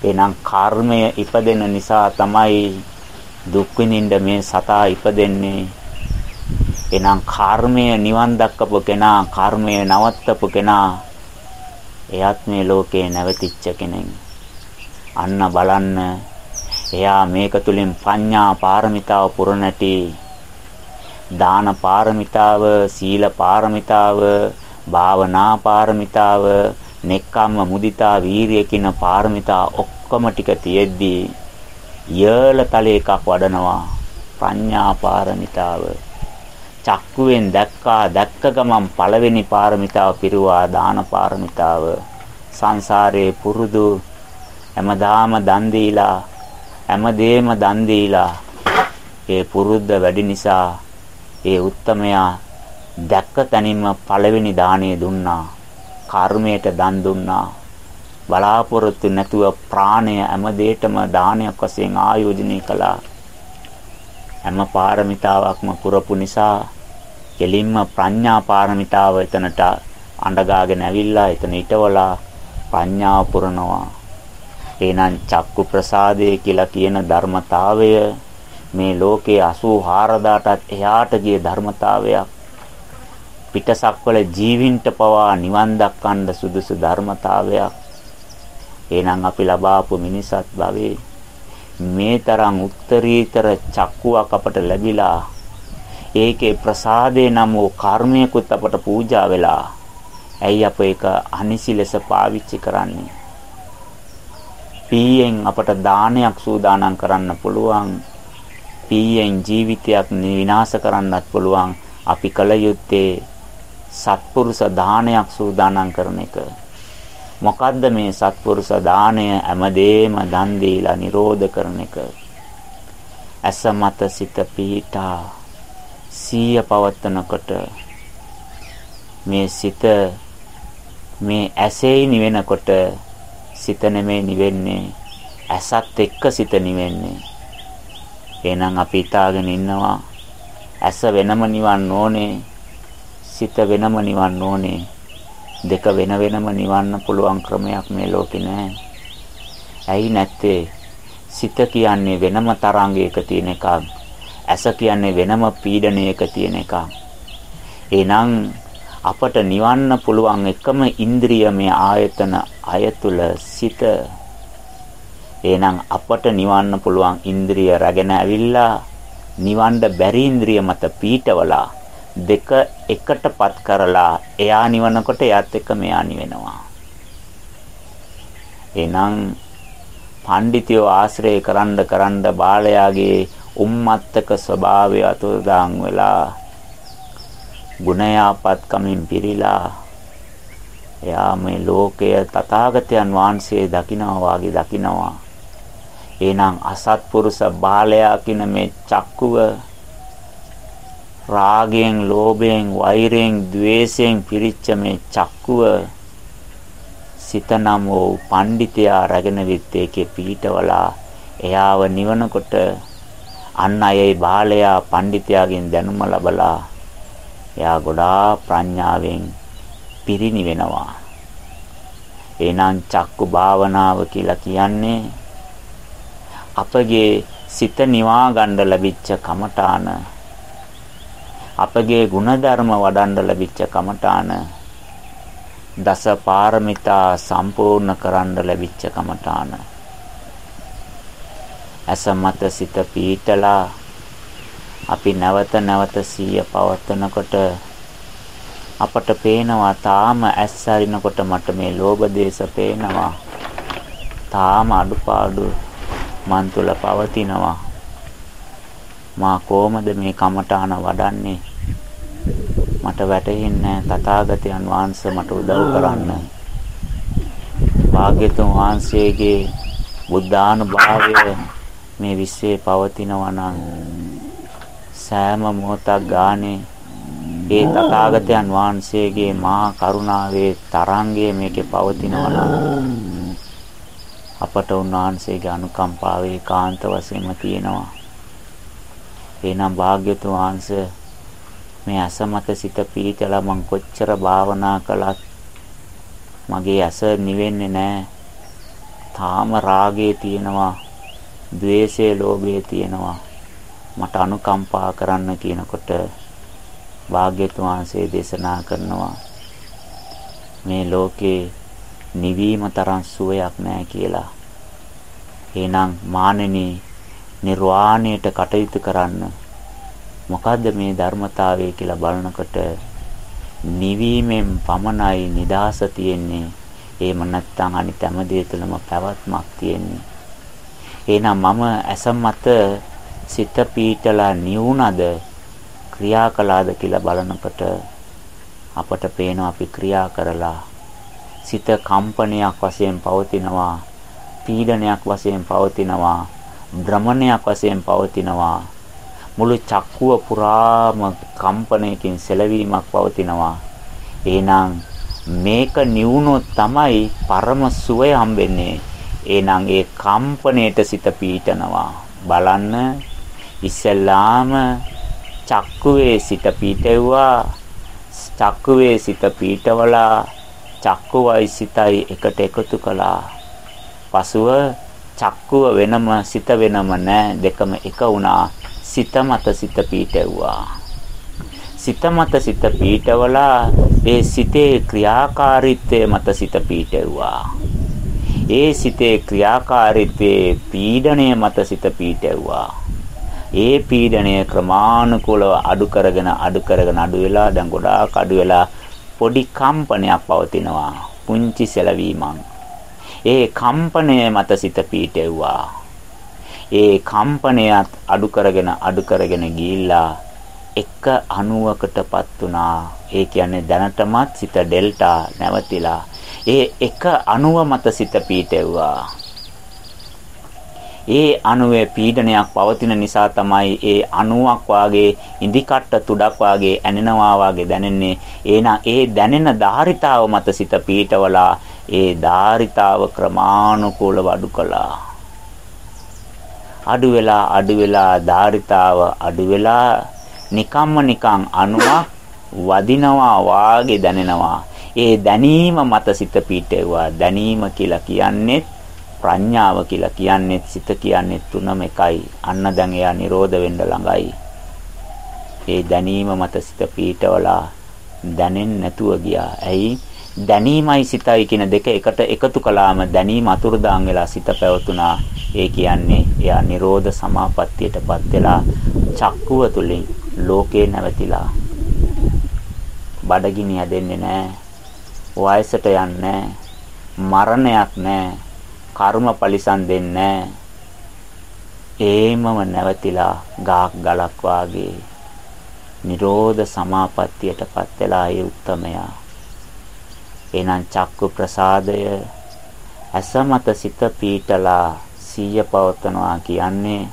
එහෙනම් කර්මය ඉපදෙන නිසා තමයි දුක් විඳින්න මේ සතා ඉපදෙන්නේ. එහෙනම් කර්මය නිවන් දක්කපු කෙනා කර්මය නවත්තපු කෙනා එයත් මේ ලෝකේ නැවතිච්ච කෙනෙක්. අන්න බලන්න එයා මේක තුලින් ප්‍රඥා පාරමිතාව පුරණටි දාන පාරමිතාව සීල පාරමිතාව භාවනා පාරමිතාව නෙක්ඛම්ම මුදිතා වීරිය කියන පාරමිතා ඔක්කොම ටික තියෙද්දී යල තලයේ එකක් වඩනවා. ප්‍රඥා පාරමිතාව. චක්කුවෙන් දැක්කා. දැක්ක ගමන් පළවෙනි පාරමිතාව පිරුවා දාන පාරමිතාව. සංසාරේ පුරුදු හැමදාම දන් දීලා හැමදේම දන් දීලා ඒ පුරුද්ද වැඩි නිසා ඒ උත්තමයා දැක්ක තැනින්ම පළවෙනි දාණය දුන්නා. කර්මයට දන් දුන්නා. බලාපොරොත්තු නැතුව ප්‍රාණය හැමදේටම දානයක් වශයෙන් ආයෝජනය කළා. හැම පාරමිතාවක්ම පුරපු නිසා කෙලින්ම ප්‍රඥා පාරමිතාව එතනට අඬගාගෙන ඇවිල්ලා එතන ිටවලා ප්‍රඥාව පුරනවා. එහෙනම් චක්කු ප්‍රසාදය කියලා කියන ධර්මතාවය මේ ලෝකේ 84000ටත් එහාට ගිය ධර්මතාවයක්. පිටසක්වල ජීවින්ට පවා නිවන් දක්වන්න සුදුසු ධර්මතාවයක්. එහෙනම් අපි ලබාපු මිනිසත් භවයේ මේ තරම් උත්තරීතර චක්කුවක් අපට ලැබිලා ඒකේ ප්‍රසාදේ නම් වූ කර්මයකුත් අපට පූජා වෙලා ඇයි අප ඒක අනිසි ලෙස පාවිච්චි කරන්නේ පීයෙන් අපට දානයක් සූදානම් කරන්න පුළුවන්. පීයෙන් ජීවිතයක් විනාශ කරන්නත් පුළුවන්. අපි කල යුත්තේ සත්පුරුෂ දානයක් සූදානම් කරන එක. මොකද්ද මේ සත්පුරුෂ දාණය හැමදේම දන් දීලා නිරෝධ කරන එක. ඇස මත සිත පීඨා සීය පවත්නකොට මේ සිත මේ ඇසේ නිවෙනකොට සිත නෙමේ නිවෙන්නේ ඇසත් එක්ක සිත නිවෙන්නේ එහෙනම් අපි හිතාගෙන ඉන්නවා ඇස වෙනම නිවන්න ඕනේ. සිත වෙනම නිවන්න ඕනේ. දෙක වෙන වෙනම නිවන්න පුළුවන් ක්‍රමයක් මේ ලෝකේ නැහැ. ඇයි නැත්තේ? සිත කියන්නේ වෙනම තරංගයක තියෙන එකක්. ඇස කියන්නේ වෙනම පීඩනයක තියෙන එකක්. එහෙනම් අපට නිවන්න පුළුවන් එකම ඉන්ද්‍රිය මේ ආයතන අයතුල සිත එහෙනම් අපට නිවන්න පුළුවන් ඉන්ද්‍රිය රැගෙන ඇවිල්ලා නිවන්න බැරි ඉන්ද්‍රිය මත පීඨවලා දෙක එකටපත් කරලා එයා නිවනකොට එයාත් එක්ක මෙයා නිවෙනවා එහෙනම් පඬිතියෝ ආශ්‍රය කරන්න කරන්න බාලයාගේ උම්මත්තක ස්වභාවය අතුරුදාන් වෙලා ගුණයාපත්කමින් පිරීලා එයා මේ ලෝකය තථාගතයන් වහන්සේ දකිනවා වාගේ දකිනවා. එහෙනම් අසත්පුරුෂ බාලයා කියන මේ චක්කුව රාගයෙන්, ලෝභයෙන්, වෛරයෙන්, ద్వේෂයෙන් පිරිච්ච මේ චක්කුව සිතනම් වූ පඬිතයා රැගෙන විත්තේකේ පීඨවලා එයාව නිවනකොට අන්න අයයි බාලයා පඬිතයාගෙන් දැනුම ලබලා එයා ගොඩාක් ප්‍රඥාවෙන් පිරිනිවෙනවා. එහෙනම් චක්කු භාවනාව කියලා කියන්නේ අපගේ සිත නිවා ගන්න ලැබිච්ච කමඨාන අපගේ ಗುಣධර්ම වඩන්න ලැබිච්ච කමඨාන දස පාරමිතා සම්පූර්ණ කරන්න ලැබිච්ච කමඨාන අස මත සිත පීඨලා අපි නැවත නැවත සිය පවත්නකොට අපට පේනවා තාම ඇස් අරිනකොට මට මේ ලෝභ දේශ පේනවා. තාම අඩුපාඩු මන් තුල පවතිනවා. මා කොහමද මේ කමඨාන වඩන්නේ? මට වැටහෙන්නේ තථාගතයන් වහන්සේ මට උදව් කරන්න. භාග්‍යතුන් වහන්සේගේ බුද්ධානුභාවය මේ විශ්වයේ පවතිනවා නම් සෑම මොහොතක් ගානේ ඒ තථාගතයන් වහන්සේගේ මහා කරුණාවේ තරංගය මේකේ පවතිනවා නම් අපට උන්වහන්සේගේ අනුකම්පාවේ කාන්ත වශයෙන්ම තියෙනවා. එහෙනම් භාග්‍යතුන් වහන්සේ මේ ඇස මත සිත පීතලා මං කොච්චර භාවනා කළත් මගේ ඇස නිවෙන්නේ නැහැ. තාම රාගයේ තියෙනවා, ద్వේෂයේ, ලෝභයේ තියෙනවා. මට අනුකම්පා කරන්න කියනකොට භාග්‍යතුන් වහන්සේ දේශනා කරනවා මේ ලෝකේ නිවීම තරම් සුවයක් නැහැ කියලා. එහෙනම් මානෙනි නිර්වාණයට කටයුතු කරන්න මොකද්ද මේ ධර්මතාවය කියලා බලනකොට නිවීමෙන් පමණයි නිදාස තියෙන්නේ. එහෙම නැත්නම් අනිත් හැම දෙය තුළම පැවැත්මක් තියෙන්නේ. එහෙනම් මම ඇස මත සිත පීඨලා නිවුණද ක්‍රියා කළාද කියලා බලනකොට අපට පේනවා අපි ක්‍රියා කරලා සිත කම්පනයක් වශයෙන් පවතිනවා පීඩනයක් වශයෙන් පවතිනවා භ්‍රමණයක් වශයෙන් පවතිනවා මුළු චක්කුව පුරාම කම්පනයකින් සැලවීමක් පවතිනවා. එහෙනම් මේක නිවුනොත් තමයි පරම සුවය හම්බෙන්නේ. එහෙනම් ඒ කම්පණයට සිත පීඩනවා. බලන්න ඉස්සෙල්ලාම චක්කුවේ සිත පීඩෙව්වා. චක්කුවේ සිත පීඩවලා චක්කුවයි සිතයි එකට එකතු කළා. පසුව චක්කුව වෙනම සිත වෙනම නැහැ දෙකම එක වුණා සිත මත සිත පීඨවුවා. සිත මත සිත පීඨවලා ඒ සිතේ ක්‍රියාකාරීත්වය මත සිත පීඨවුවා. ඒ සිතේ ක්‍රියාකාරීත්වයේ පීඩණය මත සිත පීඨවුවා. ඒ පීඩණය ක්‍රමානුකූලව අඩු කරගෙන අඩු කරගෙන අඩු වෙලා දැන් ගොඩාක් අඩු වෙලා පොඩි කම්පනයක් පවතිනවා. පුංචි සැලවීමක්. ඒ කම්පනය මත සිත පීඨෙව්වා. ඒ කම්පනයත් අඩු කරගෙන අඩු කරගෙන ගිහිල්ලා එක අණුවකටපත් වුණා. ඒ කියන්නේ දැනටමත් සිත ඩෙල්ටා නැවතිලා ඒ එක අණුව මත සිත පීටෙව්වා. ඒ අණුවේ පීඩනයක් පවතින නිසා තමයි ඒ අණුවක් වාගේ ඉදිකට්ට තුඩක් වාගේ ඇනෙනවා වාගේ දැනෙන්නේ. එහෙනම් ඒ දැනෙන ධාරිතාව මත සිත පීටවලා ඒ ධාරිතාව ක්‍රමානුකූලව අඩු කළා. අඩු වෙලා අඩු වෙලා ධාරිතාව අඩු වෙලා නිකම්ම නිකං අණුවක් වදිනවා වාගේ දැනෙනවා. ඒ දැනීම මත සිත පීටෙවුවා. දැනීම කියලා කියන්නේ ප්‍රඥාව කියලා කියන්නේ සිත කියන්නේ තුනම එකයි. අන්න දැන් එයා නිරෝධ වෙන්න ළඟයි. ඒ දැනීම මත සිත පීටවලා දැනෙන්නේ නැතුව ගියා. ඇයි? දැනීමයි සිතයි කියන දෙක එකට එකතු කළාම දැනීම අතුරුදාන් වෙලා සිත පැවතුනා. ඒ කියන්නේ එයා නිරෝධ සමාපත්තියටපත් වෙලා චක්කුව තුලින් ලෝකේ නැවතිලා. බඩගිනි හැදෙන්නේ නැහැ. වයසට යන්නේ මරණයක් නැහැ. කර්ම පරිසම් දෙන්නේ ඒමම නැවතිලා ගාක් ගලක් වාගේ නිරෝධ සමාපත්තියටපත් වෙලා ඒ උත්තමයා. එනං චක්කු ප්‍රසාදය ඇස මත සිත පීටලා සීය පවතනවා කියන්නේ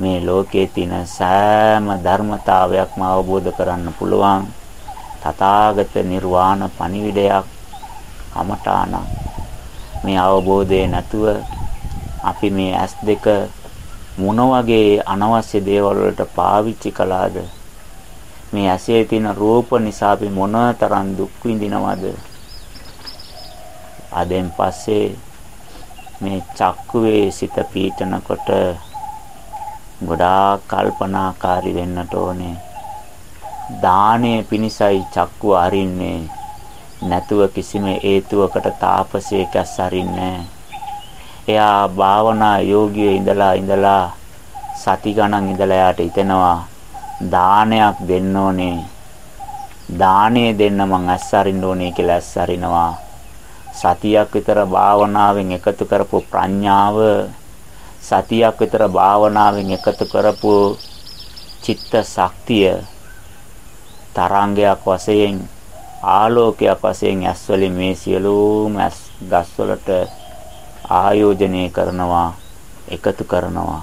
මේ ලෝකයේ තියෙන සෑම ධර්මතාවයක්ම අවබෝධ කරන්න පුළුවන්. තථාගත නිර්වාණ පණිවිඩයක් කමඨාන මේ අවබෝධය නැතුව අපි මේ ඇස් දෙක මොන වගේ අනවශ්‍ය දේවල් වලට පාවිච්චි කළාද මේ ඇසේ තියෙන රූප නිසා අපි මොනතරම් දුක් විඳිනවද අදෙන් පස්සේ මේ චක්කුවේ සිත පීඨනකොට ගොඩාක් කල්පනාකාරී වෙන්නට ඕනේ. දානය පිණිසයි චක්කුව අරින්නේ. නැතුව කිසිම හේතුවකට තාපසයෙක් අරින්නේ එයා භාවනා යෝගියේ ඉඳලා ඉඳලා සති ගණන් ඉඳලා යාට හිතෙනවා දානයක් දෙන්න ඕනේ. දාණය දෙන්න මං අස්සරින්න ඕනේ කියලා අස්සරිනවා. සතියක් විතර භාවනාවෙන් එකතු කරපු ප්‍රඥාව සතියක් විතර භාවනාවෙන් එකතු කරපු චිත්ත ශක්තිය තරංගයක් වශයෙන් ආලෝකයක් වශයෙන් ඇස් වලින් මේ සියලුම ඇස් ගස් වලට ආයෝජනය කරනවා එකතු කරනවා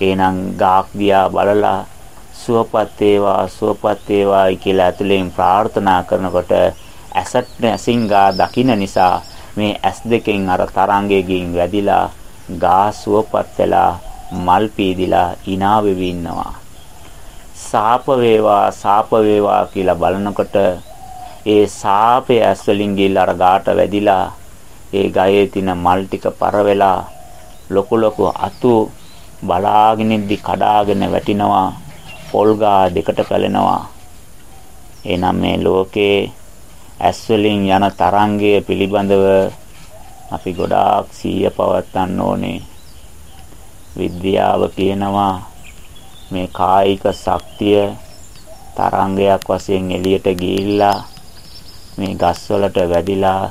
එහෙනම් ගාක් දියා බලලා සුවපත් වේවා සුවපත් වේවායි කියලා ඇතුලෙන් ප්‍රාර්ථනා කරනකොට ඇසට ඇසින් ගා දකින්න නිසා මේ ඇස් දෙකෙන් අර තරංගයෙන් වැදිලා ගා සුවපත් වෙලා මල් පීදිලා hina වෙවි ඉන්නවා. සාප වේවා සාප වේවා කියලා බලනකොට ඒ සාපේ ඇස් වලින් ගිහිල්ලා අර ගාට වැදිලා ඒ ගයේ තියෙන මල් ටික පර වෙලා ලොකු ලොකු අතු බලාගෙන ඉද්දි කඩාගෙන වැටිනවා පොල්ගා දෙකට පැලෙනවා එනම් මේ ලෝකේ ඇස් වලින් යන තරංගය පිළිබඳව අපි ගොඩාක් සීය පවත්වන්න ඕනේ. විද්‍යාව කියනවා මේ කායික ශක්තිය තරංගයක් වශයෙන් එළියට ගිහිල්ලා මේ ගස් වලට වැදිලා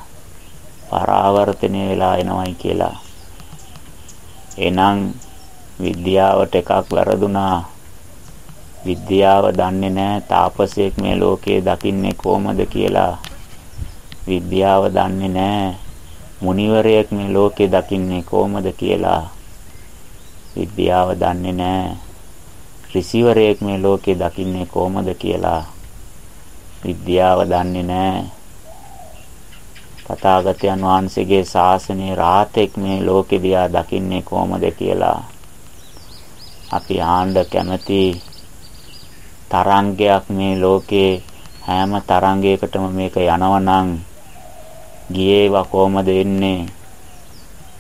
පරාවර්තනය වෙලා එනවයි කියලා. එහෙනම් විද්‍යාවට එකක් වැරදුනා. විද්‍යාව දන්නේ නැහැ තාපසයෙක් මේ ලෝකේ දකින්නේ කොහමද කියලා. විද්‍යාව දන්නේ නැහැ මුනිවරයෙක් මේ ලෝකේ දකින්නේ කොහමද කියලා විද්‍යාව දන්නේ නැහැ. ඍෂිවරයෙක් මේ ලෝකේ දකින්නේ කොහමද කියලා විද්‍යාව දන්නේ නැහැ. තථාගතයන් වහන්සේගේ ශාසනයේ රාතෙක් මේ ලෝකෙ දිහා දකින්නේ කොහමද කියලා. අපි ආණ්ඩ කැමති තරංගයක් මේ ලෝකේ හැම තරංගයකටම මේක යනවනම් ගියේවා කොහමද එන්නේ?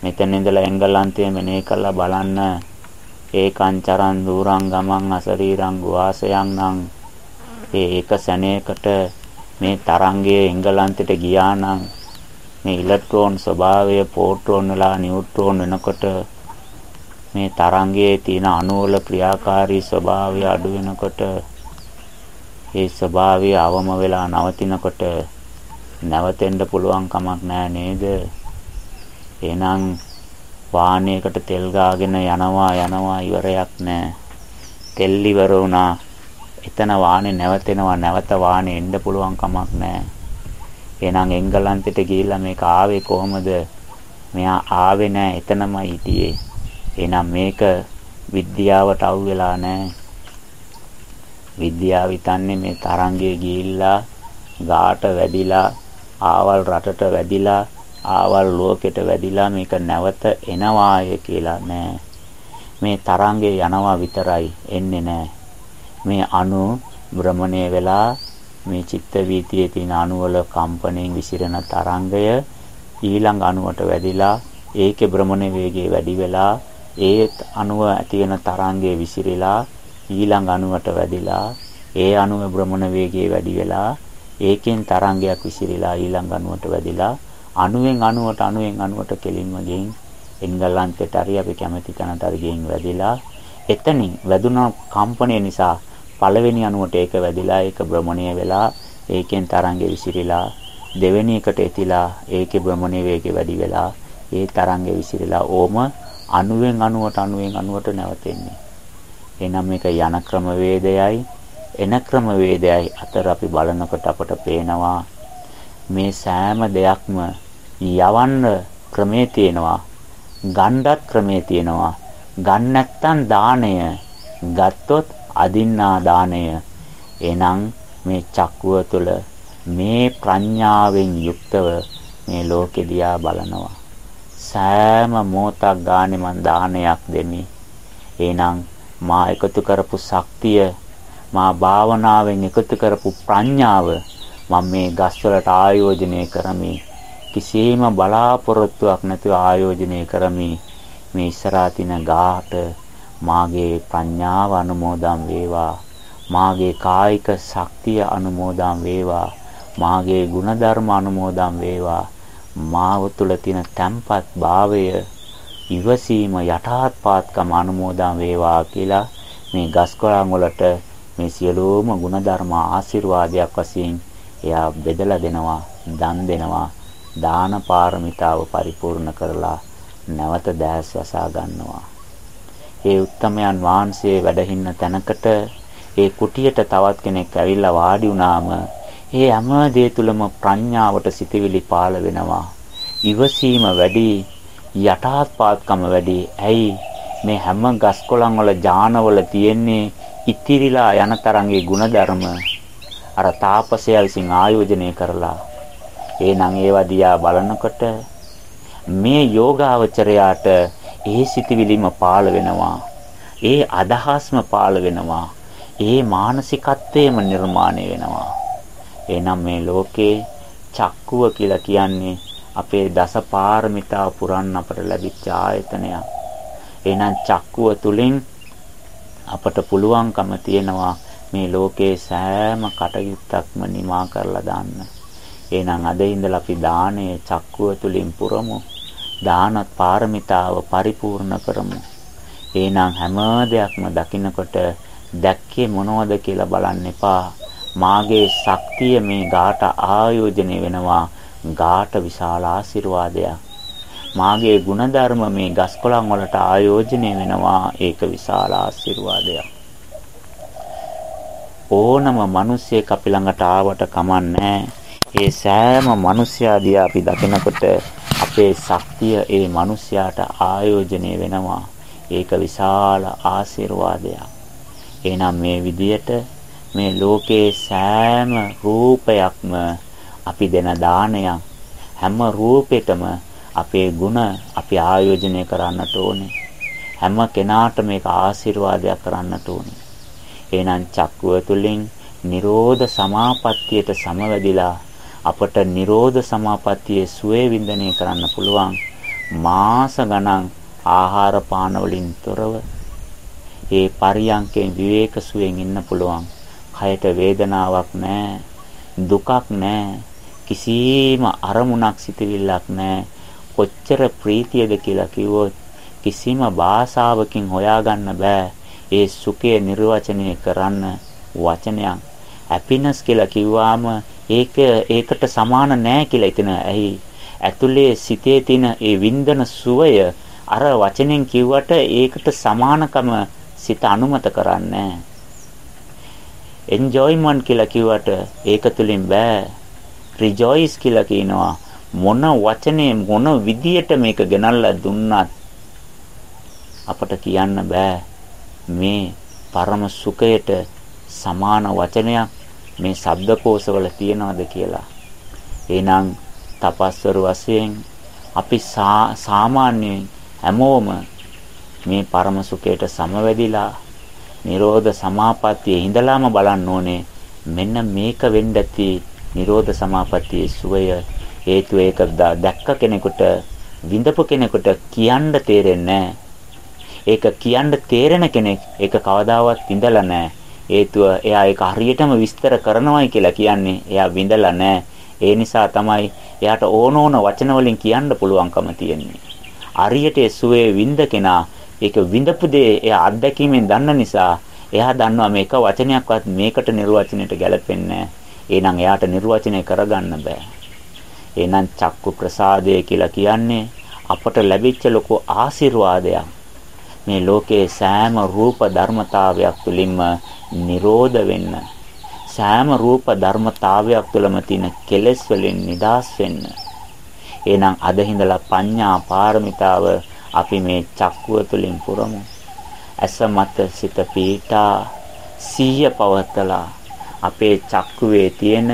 මෙතන ඉඳලා එංගලන්තයේ මෙනේ කරලා බලන්න. ඒකංචරන් දූරං ගමන් අසරීරං වාසයන් නම් ඒ එක සැනයකට මේ තරංගයේ එංගලන්තයට ගියා නම් මේ ඉලෙක්ට්‍රෝන ස්වභාවය පෝටෝන වල නියුට්‍රෝන වෙනකොට මේ තරංගයේ තියෙන අණු වල ක්‍රියාකාරී ස්වභාවය අඩු වෙනකොට ඒ ස්වභාවය අවම වෙලා නවතිනකොට නැවතෙන්න පුළුවන් කමක් නෑ නේද? එහෙනම් වාහනයකට තෙල් ගාගෙන යනවා යනවා ඉවරයක් නෑ. තෙල් ඉවර වුණා. එතන වාහනේ නැවතෙනවා නැවත වාහනේ එන්න පුළුවන් කමක් නෑ. එහෙනම් එංගලන්තෙට ගිහිල්ලා මේක ආවේ කොහමද? මෙයා ආවේ නෑ එතනමයි හිටියේ. එහෙනම් මේක විද්‍යාවට අවු වෙලා නෑ. විද්‍යාව හිතන්නේ මේ තරංගයේ ගිහිල්ලා ගාට වැඩිලා ආවල් රටට වැදිලා ආවල් ලෝකෙට වැදිලා මේක නැවත එනවාය කියලා නෑ. මේ තරංගේ යනවා විතරයි එන්නේ නෑ. මේ අණු භ්‍රමණය වෙලා මේ චිත්ත වීතියේ තියෙන අණු වල කම්පණයෙන් විසිරෙන තරංගය ඊළඟ අණුවට වැඩිලා ඒකේ භ්‍රමණ වේගය වැඩි වෙලා ඒ අණුව ඇති වෙන තරංගයේ විසිරීලා ඊළඟ අණුවට වැඩිලා ඒ අණුව භ්‍රමණ වේගය වැඩි වෙලා ඒකෙන් තරංගයක් විසිරීලා ඊළඟ අණුවට වැඩිලා අණුවෙන් අණුවට අණුවෙන් අණුවට කෙලින්ම ගෙයින් එංගලන්තයට හරි අපි කැමති තැනට හරි ගෙයින් වැඩිලා එතනින් වැදුන කම්පණය නිසා පළවෙනි අණුවට ඒක වැඩිලා ඒක භ්‍රමණය වෙලා ඒකෙන් තරංගෙ විසිරීලා දෙවෙනි එකට එතිලා ඒකේ භ්‍රමණය වේගය වැඩි වෙලා ඒ තරංගෙ විසිරීලා ඕම අණුවෙන් අණුවට අණුවෙන් අණුවට නැවතෙන්නේ. එහෙනම් මේක යන ක්‍රම වේදයයි එන ක්‍රම වේදයයි අතර අපි බලනකොට අපට පේනවා මේ සෑම දෙයක්ම යවන්න ක්‍රමේ තියෙනවා. ගණ්ඩත් ක්‍රමේ තියෙනවා. ගන්න නැත්තම් දාණය ගත්තොත් අදින්නා දාණය. එනං මේ චක්කුව තුළ මේ ප්‍රඥාවෙන් යුක්තව මේ ලෝකෙ දිහා බලනවා. සෑම මොහොතක් ගානේ මං දානයක් දෙමි. එහෙනම් මා එකතු කරපු ශක්තිය මා භාවනාවෙන් එකතු කරපු ප්‍රඥාව මම මේ ගස්වලට ආයෝජනය කරමි. කිසිම බලාපොරොත්තුවක් නැතුව ආයෝජනය කරමි. මේ ඉස්සරහා තියෙන ගාට මාගේ ප්‍රඥාව අනුමෝදන් වේවා. මාගේ කායික ශක්තිය අනුමෝදන් වේවා. මාගේ ಗುಣධර්ම අනුමෝදන් වේවා. මාව තුළ තියෙන තැම්පත් භාවය ඉවසීම යටහත්පාත්කම අනුමෝදන් වේවා කියලා මේ ගස්කොළන් වලට මේ සියලුම ಗುಣධර්ම ආශිර්වාදයක් වශයෙන් එයා බෙදලා දෙනවා දන් දෙනවා. දාන පාරමිතාව පරිපූර්ණ කරලා නැවත දැස් වසා ගන්නවා. ඒ උත්තමයන් වහන්සේ වැඩහින්න තැනකට ඒ කුටියට තවත් කෙනෙක් ඇවිල්ලා වාඩි වුණාම ඒ හැම දේ තුලම ප්‍රඥාවට සිතවිලි පාළ වෙනවා. ඉවසීම වැඩි, යටාත්පාත්කම වැඩි. ඇයි මේ හැම ගස්කොළන් වල ඥානවල තියෙන්නේ ඉතිරිලා යන තරංගේ ಗುಣධර්ම අර තාපසයා විසින් ආයෝජනය කරලා එහෙනම් ඒවා දිහා බලනකොට මේ යෝගාවචරයාට ඒ සිටිවිලිම පාළ වෙනවා. ඒ අදහස්ම පාළ වෙනවා. ඒ මානසිකත්වයේම නිර්මාණය වෙනවා. එහෙනම් මේ ලෝකේ චක්කුව කියලා කියන්නේ අපේ දස පාරමිතා පුරන්න අපට ලැබිච්ච ආයතනයක්. එහෙනම් චක්කුව තුලින් අපට පුළුවන්කම තියෙනවා මේ ලෝකේ සෑම කටයුත්තක්ම නිමා කරලා දාන්න. එහෙනම් අද ඉඳලා අපි දාණය චක්කුව තුලින් පුරමු. දානත් පාරමිතාව පරිපූර්ණ කරමු. එහෙනම් හැම දෙයක්ම දකින්නකොට දැක්කේ මොනවද කියලා බලන්න එපා. මාගේ ශක්තිය මේ ගාට ආයෝජනය වෙනවා. ගාට විශාල ආශිර්වාදයක්. මාගේ ಗುಣධර්ම මේ ගස්කොළන් වලට ආයෝජනය වෙනවා. ඒක විශාල ආශිර්වාදයක්. ඕනම මිනිස්සෙක් අපි ළඟට ආවට කමන්නේ ඒ සෑම මිනිස්යා දිහා අපි දකිනකොට අපේ ශක්තිය ඒ මිනිස්යාට ආයෝජනය වෙනවා. ඒක විශාල ආශිර්වාදයක්. එහෙනම් මේ විදියට මේ ලෝකේ සෑම රූපයක්ම අපි දෙන දානයක් හැම රූපෙටම අපේ ಗುಣ අපි ආයෝජනය කරන්නට ඕනේ. හැම කෙනාට මේක ආශිර්වාදයක් කරන්නට ඕනේ. එහෙනම් චක්කුව තුලින් නිරෝධ සමාපත්තියට සමවැදිලා අපට නිරෝධ සමාපත්තියේ සුවේ වින්දනය කරන්න පුළුවන් මාස ගණන් ආහාර පාන වලින් තොරව ඒ පරියන්කෙන් විවේක සුවෙන් ඉන්න පුළුවන්. කයට වේදනාවක් නැහැ. දුකක් නැහැ. කිසිම අරමුණක් සිතවිල්ලක් නැහැ. කොච්චර ප්‍රීතියද කියලා කිව්වොත් කිසිම භාෂාවකින් හොයාගන්න බෑ. ඒ සුඛය නිර්වචනය කරන්න වචනයක්. හැපිනස් කියලා කිව්වාම ඒක ඒකට සමාන නෑ කියලා හිතන. ඇයි? ඇතුලේ සිතේ තියෙන ඒ වින්දන සුවය අර වචනෙන් කිව්වට ඒකට සමානකම සිත අනුමත කරන්නේ enjoyment කියලා කිව්වට ඒක තුලින් බෑ rejoice කියලා කියනවා මොන වචනේ මොන විදියට මේක ගෙනල්ලා දුන්නත් අපට කියන්න බෑ මේ පරම සුඛයට සමාන වචනයක් මේ ශබ්දකෝෂවල තියනවද කියලා. එහෙනම් තපස්වර වශයෙන් අපි සාමාන්‍යයෙන් හැමෝම මේ පරම සුඛයට සමවැදිලා නිරෝධ සමාපත්තියේ ඉඳලාම බලන්න ඕනේ මෙන්න මේක වෙන්න ඇති නිරෝධ සමාපත්තියේ සුවය හේතුව ඒක දැක්ක කෙනෙකුට විඳපු කෙනෙකුට කියන්න තේරෙන්නේ ඒක කියන්න තේරෙන කෙනෙක් ඒක කවදාවත් විඳලා නැහැ. හේතුව එයා ඒක හරියටම විස්තර කරනවායි කියලා කියන්නේ එයා විඳලා නැහැ. ඒ නිසා තමයි එයාට ඕන ඕන වචන වලින් කියන්න පුළුවන්කම තියෙන්නේ. හරියට සුවේ විඳ කෙනා ඒක විඳපු දේ එයා අත්දැකීමෙන් දන්න නිසා එයා දන්නවා මේක වචනයක්වත් මේකට නිර්වචනයට ගැලපෙන්නේ එහෙනම් එයාට නිර්වචනය කරගන්න බෑ. එහෙනම් චක්කු ප්‍රසාදය කියලා කියන්නේ අපට ලැබිච්ච ලොකු ආශිර්වාදයක්. මේ ලෝකයේ සෑම රූප ධර්මතාවයක් තුළින්ම නිරෝධ වෙන්න සෑම රූප ධර්මතාවයක් තුළම තියෙන කෙලෙස් වලින් නිදහස් වෙන්න. එහෙනම් අද හිඳලා පඤ්ඤා පාරමිතාව අපි මේ චක්කුව තුළින් පුරමු. ඇස මත සිත පීඨා සීය පවත්තලා අපේ චක්කුවේ තියෙන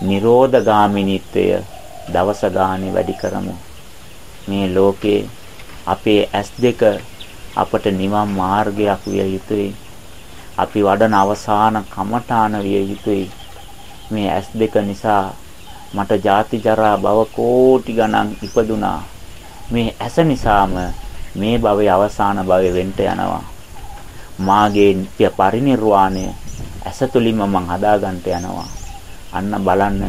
නිරෝධගාමිනීත්වය දවස ගානේ වැඩි කරමු. මේ ලෝකේ අපේ ඇස් දෙක අපට නිවන් මාර්ගයක් විය යුතුයි. අපි වඩන අවසාන කමඨාන විය යුතුයි. මේ ඇස් දෙක නිසා මට ජාති ජරා භව කෝටි ගණන් ඉපදුනා. මේ ඇස නිසාම මේ භවයේ අවසාන භවය වෙන්න යනවා. මාගේ පරිණිරවාණය ඇස තුලින්ම මං හදාගන්න යනවා. අන්න බලන්න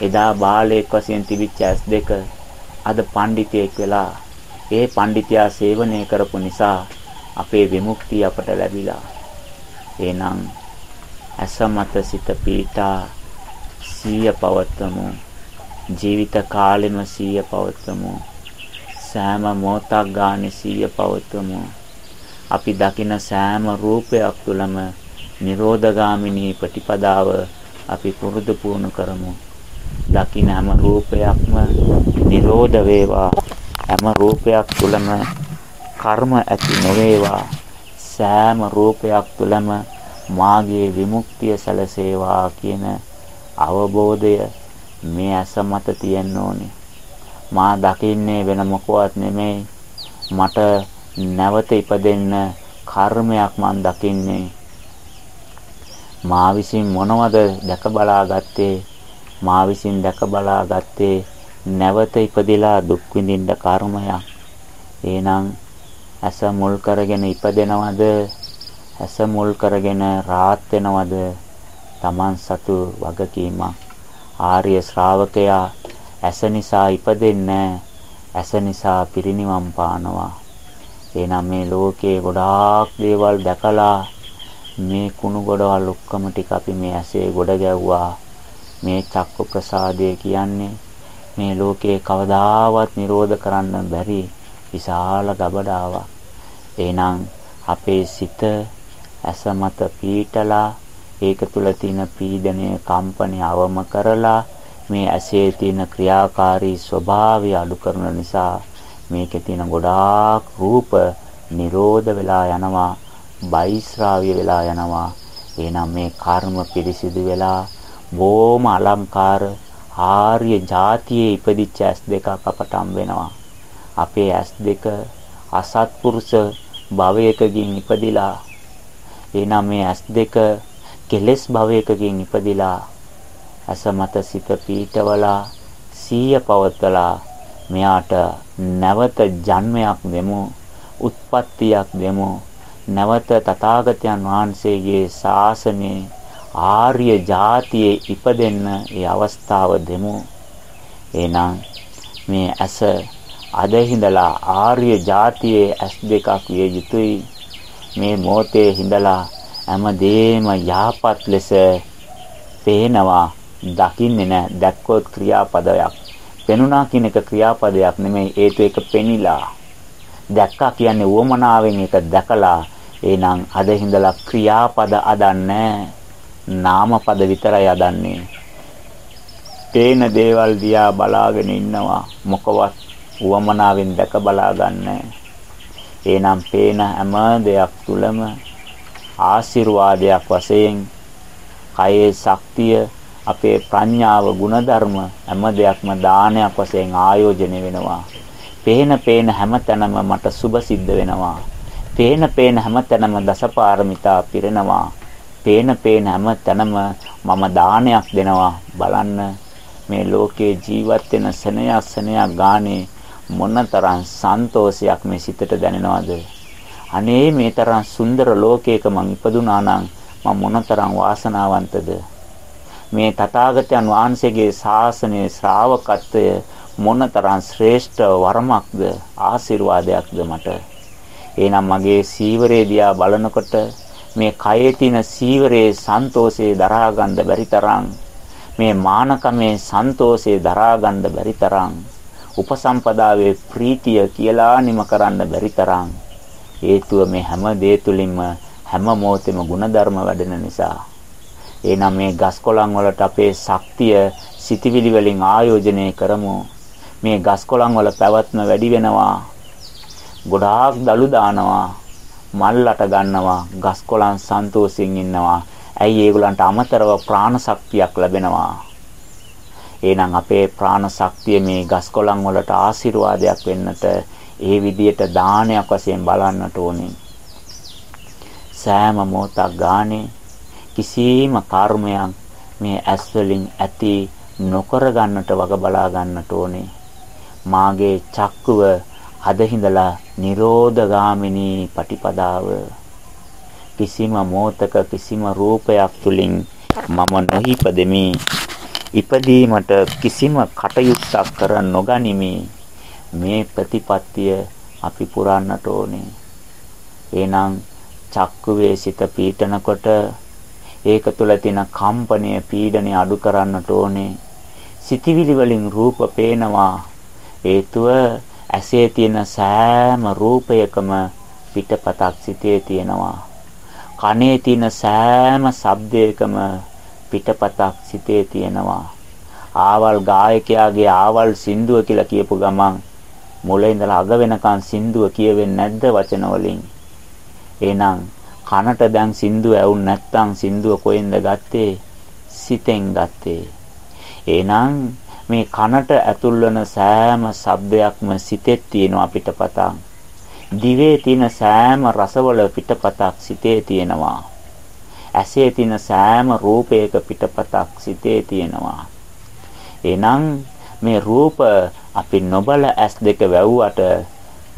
එදා බාලයෙක් වශයෙන් තිබිච්ච ඇස් දෙක අද පඬිතෙක් වෙලා ඒ පඬිතියා සේවනය කරපු නිසා අපේ විමුක්තිය අපට ලැබිලා එහෙනම් ඇස මත සිත පීඨා සීය පවත්වමු. ජීවිත කාලෙම සීය පවත්වමු. සෑම මොහොතක් ගානේ සීය පවත්වමු. අපි දකින සෑම රූපයක් තුළම නිරෝධගාමිනී ප්‍රතිපදාව අපි පුරුදු පුහුණු කරමු. දකින හැම රූපයක්ම නිරෝධ වේවා. හැම රූපයක් තුළම කර්ම ඇති නොවේවා. සෑම රූපයක් තුළම මාගේ විමුක්තිය සැලසේවා කියන අවබෝධය මේ ඇස මත තියෙන්න ඕනේ. මා දකින්නේ වෙන මොකවත් නෙමෙයි. මට නැවත ඉපදෙන්න කර්මයක් මන් දකින්නේ. මා විසින් මොනවද දැක බලා ගත්තේ? මා විසින් දැක බලා ගත්තේ නැවත ඉපදිලා දුක් විඳින්න කර්මයක්. එහෙනම් ඇස මුල් කරගෙන ඉපදෙනවද? ඇස මුල් කරගෙන රාත් වෙනවද? Taman සතු වගකීමක්. ආර්ය ශ්‍රාවකයා ඇස නිසා ඉපදෙන්නේ ඇස නිසා පිරිනිවන් පානවා. එහෙනම් මේ ලෝකේ ගොඩාක් දේවල් දැකලා මේ කුණු ගොඩවල් ඔක්කොම ටික අපි මේ ඇසේ ගොඩ ගැව්වා. මේ චක්ක ප්‍රසාදය කියන්නේ මේ ලෝකේ කවදාවත් නිරෝධ කරන්න බැරි විශාල ගබඩාවක්. එහෙනම් අපේ සිත ඇස මත පීටලා ඒක තුල තියෙන පීඩනය කම්පනය අවම කරලා මේ ඇසේ තියෙන ක්‍රියාකාරී ස්වභාවය අඩු කරන නිසා මේකේ තියෙන ගොඩාක් රූප නිරෝධ වෙලා යනවා බයිස්රාවිය වෙලා යනවා එහෙනම් මේ කර්ම පිරිසිදු වෙලා බොහොම අලංකාර ආර්ය જાතියේ ඉපදිච්ච ඇස් දෙකක් අපට හම් වෙනවා අපේ ඇස් දෙක අසත්පුරුෂ භවයකකින් ඉපදිලා. එනම් මේ ඇස් දෙක කෙලෙස් භවයකකින් ඉපදිලා. අස මත සිත පීඨවලා සීය පවත්වලා මෙයාට නැවත ජන්මයක් දෙමු උත්පත්තියක් දෙමු. නැවත තථාගතයන් වහන්සේගේ ශාසනයේ ආර්ය જાතියේ ඉපදෙන්න ඒ අවස්ථාව දෙමු. එහෙනම් මේ ඇස අද හිඳලා ආර්ය જાතියේ ඇස් දෙකක් විය යුතුයි. මේ මොහොතේ හිඳලා හැමදේම යහපත් ලෙස පේනවා දකින්නේ නැහැ දැක්කොත් ක්‍රියාපදයක්. පෙනුණා කියන එක ක්‍රියාපදයක් නෙමෙයි හේතු එක පෙනිලා. දැක්කා කියන්නේ උවමනාවෙන් එක දැකලා එහෙනම් අද හිඳලා ක්‍රියාපද අදන්නේ නාමපද විතරයි අදන්නේ. පේන දේවල් දිහා බලාගෙන ඉන්නවා. මොකවත් උවමනාවෙන් දැක බලා ගන්න. එනම් පේන හැම දෙයක් තුලම ආශිර්වාදයක් වශයෙන් කයේ ශක්තිය අපේ ප්‍රඥාව ಗುಣධර්ම හැම දෙයක්ම දානයක් වශයෙන් ආයෝජනය වෙනවා. පේන පේන හැම තැනම මට සුබ සිද්ධ වෙනවා. පේන පේන හැමතැනම දසපාරමිතා පිරෙනවා. පේන පේන හැමතැනම මම දානයක් දෙනවා. බලන්න මේ ලෝකේ ජීවත් වෙන සෙනයක් සෙනයක් ගානේ මොනතරම් සන්තෝෂයක් මේ සිතට දැනෙනවද? අනේ මේ තරම් සුන්දර ලෝකයක මං ඉපදුනා නම් මම මොනතරම් වාසනාවන්තද? මේ තථාගතයන් වහන්සේගේ ශාසනයේ ශ්‍රාවකත්වය මොනතරම් ශ්‍රේෂ්ඨ වරමක්ද ආශිර්වාදයක්ද මට එහෙනම් මගේ සීවරේ දිහා බලනකොට මේ කයේ තියෙන සීවරේ සන්තෝෂේ දරා ගන්න බැරි තරම් මේ මානකමේ සන්තෝෂේ දරා ගන්න බැරි තරම් උපසම්පදාවේ ප්‍රීතිය කියලා නිම කරන්න බැරි තරම්. හේතුව මේ හැම දේ තුලින්ම හැම මොහොතෙම ಗುಣධර්ම වැඩෙන නිසා. එහෙනම් මේ ගස් කොළන් වලට අපේ ශක්තිය සිටිවිලි වලින් ආයෝජනය කරමු. මේ ගස් කොළන් වල පැවැත්ම වැඩි වෙනවා. ගොඩාක් දළු දානවා. මල්ලට ගන්නවා. ගස් කොළන් සන්තෝෂයෙන් ඉන්නවා. ඇයි ඒගොල්ලන්ට අමතරව ප්‍රාණ ශක්තියක් ලැබෙනවා? එහෙනම් අපේ ප්‍රාණ ශක්තිය මේ ගස් කොළන් වලට ආශිර්වාදයක් වෙන්නට ඒ විදියට දානයක් වශයෙන් බලන්නට ඕනේ සෑම මොහොතක් ගානේ කිසිම කර්මයක් මේ ඇස් වලින් ඇති නොකර ගන්නට වග බලා ගන්නට ඕනේ. මාගේ චක්කුව අදහිඳලා නිරෝධගාමිනී පටිපදාව කිසිම මොහතක කිසිම රූපයක් තුලින් මම නොහිපදෙමි. ඉපදීමට කිසිම කටයුත්තක් කර නොගනිමි. මේ ප්‍රතිපත්තිය අපි පුරන්නට ඕනේ. එහෙනම් චක්කුවේ සිත පීඨනකොට ඒක තුළ තියෙන කම්පනය පීඩනය අඩු කරන්නට ඕනේ. සිතිවිලි වලින් රූප පේනවා. හේතුව ඇසේ තියෙන සෑම රූපයකම පිටපතක් සිතේ තියෙනවා. කනේ තියෙන සෑම ශබ්දයකම පිටපතක් සිතේ තියෙනවා. ආවල් ගායකයාගේ ආවල් සින්දුව කියලා කියපු ගමන් මුලින් ඉඳලා අග වෙනකන් සින්දුව කියවෙන්නේ නැද්ද වචන වලින්? එහෙනම් කනට දැන් සින්දුව ඇවුන් නැත්තම් සින්දුව කොහෙන්ද ගත්තේ? සිතෙන් ගත්තේ. එහෙනම් මේ කනට ඇතුල් වෙන සෑම ශබ්දයක්ම සිතෙත් තියෙනවා පිටපතක්. දිවේ තියෙන සෑම රසවල පිටපතක් සිතේ තියෙනවා. ඇසේ තියෙන සෑම රූපයක පිටපතක් සිතේ තියෙනවා. එහෙනම් මේ රූප අපි නොබල ඇස් දෙක වැව්වට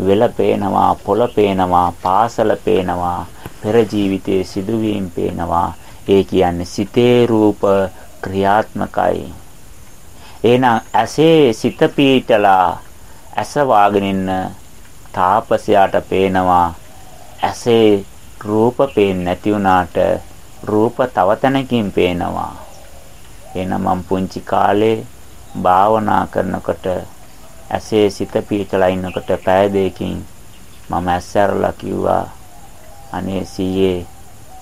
වෙල පේනවා, පොළ පේනවා, පාසල පේනවා, පෙර ජීවිතයේ සිදුවීම් පේනවා. ඒ කියන්නේ සිතේ රූප ක්‍රියාත්මකයි. එහෙනම් ඇසේ සිත පීටලා ඇස වාගෙන ඉන්න තාපසයාට පේනවා ඇසේ රූප පේන්නේ නැති වුණාට රූප තව තැනකින් පේනවා. එහෙනම් මම පුංචි කාලේ භාවනා කරනකොට ඇසේ සිත පීටලා ඉන්නකොට පෑ දෙකකින් මම ඇස් ඇරලා කිව්වා අනේ සීයේ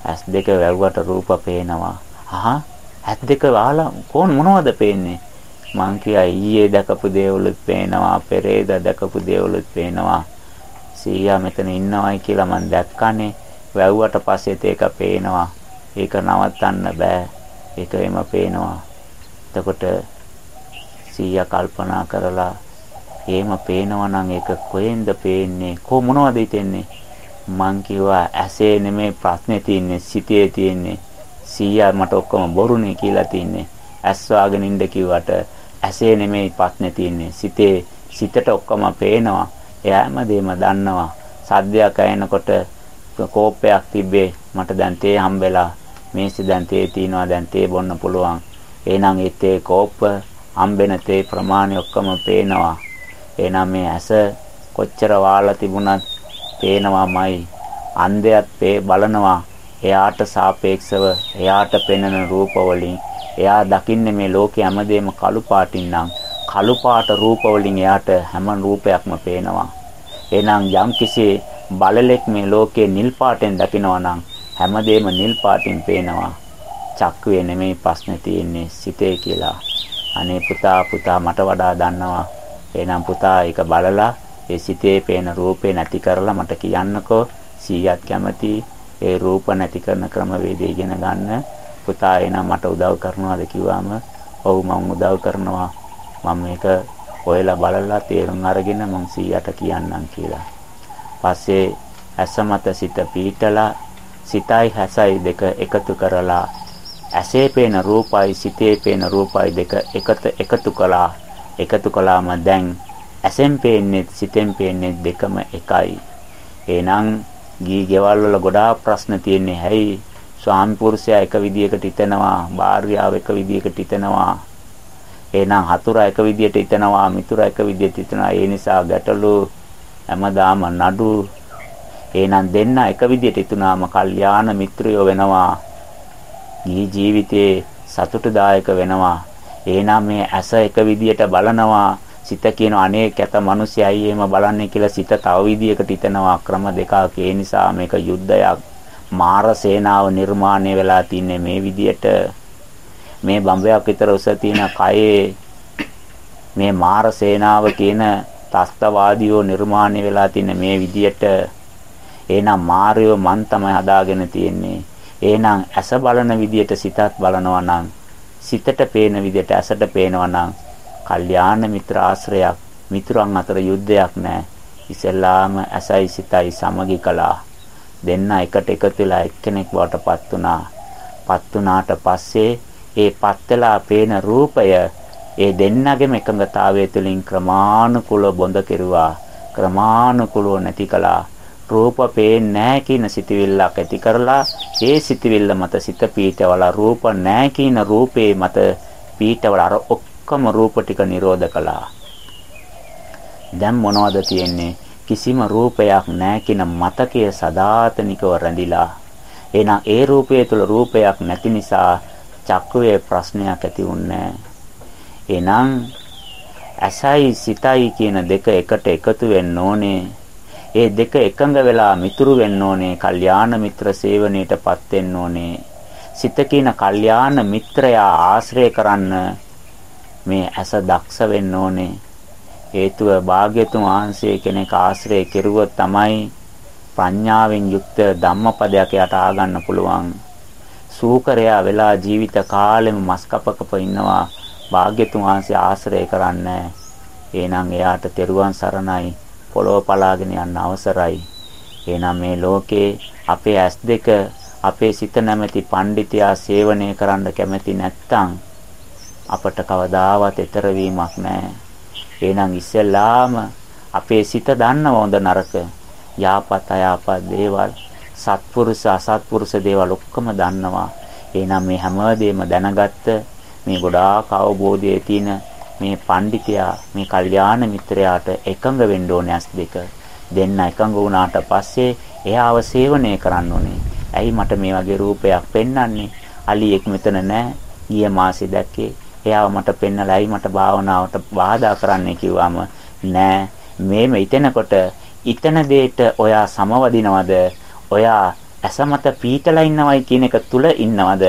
ඇස් දෙක වැව්වට රූප පේනවා. අහා ඇස් දෙක වහලා කොහොම මොනවද පේන්නේ? මං කියා ඊයේ දැකපු දේවලුත් පේනවා, පෙරේද දැකපු දේවලුත් පේනවා. සීයා මෙතන ඉන්නවයි කියලා මං දැක්කනේ. වැව්වට පස්සෙත් ඒක පේනවා. ඒක නවත්තන්න බෑ. ඒක එම පේනවා. එතකොට සීයා කල්පනා කරලා එහෙම පේනවා නම් ඒක කොහෙන්ද පේන්නේ? කො මොනවද හිතෙන්නේ? මං කිව්වා ඇසේ නෙමෙයි ප්‍රශ්නේ තියෙන්නේ සිතේ තියෙන්නේ. සීයා මට ඔක්කොම බොරුනේ කියලා තින්නේ. ඇස් වාගෙන ඉන්න කිව්වට ඇසේ නෙමෙයි ප්‍රශ්නේ තියෙන්නේ. සිතේ සිතට ඔක්කොම පේනවා. එයාම දෙම දන්නවා. සද්දයක් ඇහෙනකොට කෝපයක් තිබ්බේ මට දැන් තේ හම්බෙලා මේසෙ දැන් තේ තියනවා දැන් තේ බොන්න පුළුවන්. එහෙනම් ඒ තේ කෝප්ප හම්බෙන තේ ප්‍රමාණය ඔක්කොම පේනවා. එහෙනම් මේ ඇස කොච්චර වාලා තිබුණත් පේනවාමයි. අන්ධයත් පේ බලනවා. එයාට සාපේක්ෂව එයාට පෙනෙන රූප වලින් එයා දකින්නේ මේ ලෝකේ හැමදේම කළු පාටින් නම් කළු පාට රූප වලින් එයාට හැම රූපයක්ම පේනවා. එහෙනම් යම්කිසි බලලෙක් මේ ලෝකේ නිල් පාටෙන් දකිනවා නම් හැමදේම නිල් පාටින් පේනවා. චක්කුවේ නෙමෙයි ප්‍රශ්නේ තියෙන්නේ සිතේ කියලා. අනේ පුතා පුතා මට වඩා දන්නවා එහෙනම් පුතා ඒක බලලා ඒ සිතේ පේන රූපේ නැති කරලා මට කියන්නකෝ 100ක් කැමති ඒ රූප නැති කරන ක්‍රමවේදය ඉගෙන ගන්න පුතා එනම් මට උදව් කරනවාද කිව්වම ඔව් මම උදව් කරනවා මම මේක හොයලා බලලා තේරුම් අරගෙන මම 100ට කියන්නම් කියලා. පස්සේ ඇස මත සිත පීටලා සිතයි හැසයි දෙක එකතු කරලා ඇසේ පේන රූපයි සිතේ පේන රූපයි දෙක එකට එකතු කළා. එකතු කළාම දැන් ඇසෙන් පේන්නේ සිතෙන් පේන්නේ දෙකම එකයි. එහෙනම් ගී ගෙවල් වල ගොඩාක් ප්‍රශ්න තියෙන්නේ හැයි ස්වාමි පුරුෂයා එක විදියකට හිතනවා භාර්යාව එක විදියකට හිතනවා. එහෙනම් හතුරා එක විදියට හිතනවා මිතුරා එක විදියට හිතනවා. ඒ නිසා ගැටලු හැමදාම නඩු එහෙනම් දෙන්න එක විදියට හිතුනාම කල්යාණ මිත්‍රයෝ වෙනවා. ගිහි ජීවිතේ සතුටුදායක වෙනවා. එහෙනම් මේ ඇස එක විදියට බලනවා. සිත කියන අනේ කැත මිනිසයයි එහෙම බලන්නේ කියලා සිත තව විදියකට හිතනවා. ක්‍රම දෙකක්. ඒ නිසා මේක යුද්ධයක්. මාර සේනාව නිර්මාණය වෙලා තින්නේ මේ විදියට. මේ බම්බයක් විතර උස තියෙන කයේ මේ මාර සේනාව කියන තස්තවාදීෝ නිර්මාණය වෙලා තින්නේ මේ විදියට එහෙනම් මාර්යව මන් තමයි හදාගෙන තියෙන්නේ. එහෙනම් ඇස බලන විදියට සිතත් බලනවා නම් සිතට පේන විදියට ඇසට පේනවා නම් කල්යාණ මිත්‍ර ආශ්‍රයක් මිතුරන් අතර යුද්ධයක් නැහැ. ඉස්සෙල්ලාම ඇසයි සිතයි සමගි කළා. දෙන්න එකට එකතු වෙලා එක්කෙනෙක් බවට පත් වුණා. පත් වුණාට පස්සේ ඒ පත් වෙලා පේන රූපය ඒ දෙන්නගේම එකඟතාවය තුළින් ක්‍රමානුකූලව බොඳ කෙරුවා. ක්‍රමානුකූලව නැති කළා. රූප පේන්නේ නැහැ කියන සිතවිල්ලක් ඇති කරලා ඒ සිතවිල්ල මත සිත පීඨවල රූප නැහැ කියන රූපේ මත පීඨවල අර ඔක්කොම රූප ටික නිරෝධ කළා. දැන් මොනවද තියෙන්නේ? කිසිම රූපයක් නැහැ කියන මතකය සදාතනිකව රැඳිලා එහෙනම් ඒ රූපය තුළ රූපයක් නැති නිසා චක්කුවේ ප්‍රශ්නයක් ඇති වුන්නේ එහෙනම් ඇසයි සිතයි කියන දෙක එකට එකතු වෙන්න ඕනේ. ඒ දෙක එකඟ වෙලා මිතුරු වෙන්න ඕනේ කල්යාණ මිත්‍ර සේවනයේටපත් වෙන්න ඕනේ. සිත කියන කල්යාණ මිත්‍රයා ආශ්‍රය කරන්න මේ ඇස දක්ෂ වෙන්න ඕනේ. හේතුව භාග්‍යතුන් වහන්සේ කෙනෙක් ආශ්‍රය කෙරුවොත් තමයි ප්‍රඥාවෙන් යුක්ත ධම්මපදයක් යට ආගන්න පුළුවන්. සූකරයා වෙලා ජීවිත කාලෙම මස් කපකප ඉන්නවා. භාග්‍යතුන් වහන්සේ ආශ්‍රය කරන්නේ. එහෙනම් එයාට තෙරුවන් සරණයි පොළොව පලාගෙන යන්න අවසරයි. එහෙනම් මේ ලෝකේ අපේ ඇස් දෙක අපේ සිත නැමැති පඬිතියා සේවනය කරන්න කැමති නැත්නම් අපට කවදාවත් ඈතර වීමක් නැහැ. එහෙනම් ඉස්සෙල්ලාම අපේ සිත දන්නව හොඳ නරක යාපත් අයාපත් දේවල් සත්පුරුෂ අසත්පුරුෂ දේවල් ඔක්කොම දන්නවා. එහෙනම් මේ හැමදේම දැනගත්ත මේ ගොඩාක් අවබෝධයේ තියෙන මේ පඬිතයා මේ කල්යාණ මිත්‍රයාට එකඟ වෙන්න ඕනේ ඇස් දෙක. දෙන්න එකඟ වුණාට පස්සේ එයාව සේවනය කරන්න ඕනේ. ඇයි මට මේ වගේ රූපයක් පෙන්වන්නේ? අලියෙක් මෙතන නැහැ. ගිය මාසේ දැක්කේ එයාව මට පෙන්නලායි මට භාවනාවට බාධා කරන්න කිව්වම නෑ මේම ඉතනකොට ඉතන දෙයට ඔයා සමවදිනවද ඔයා ඇසමත පීතලා ඉන්නවයි කියන එක තුල ඉන්නවද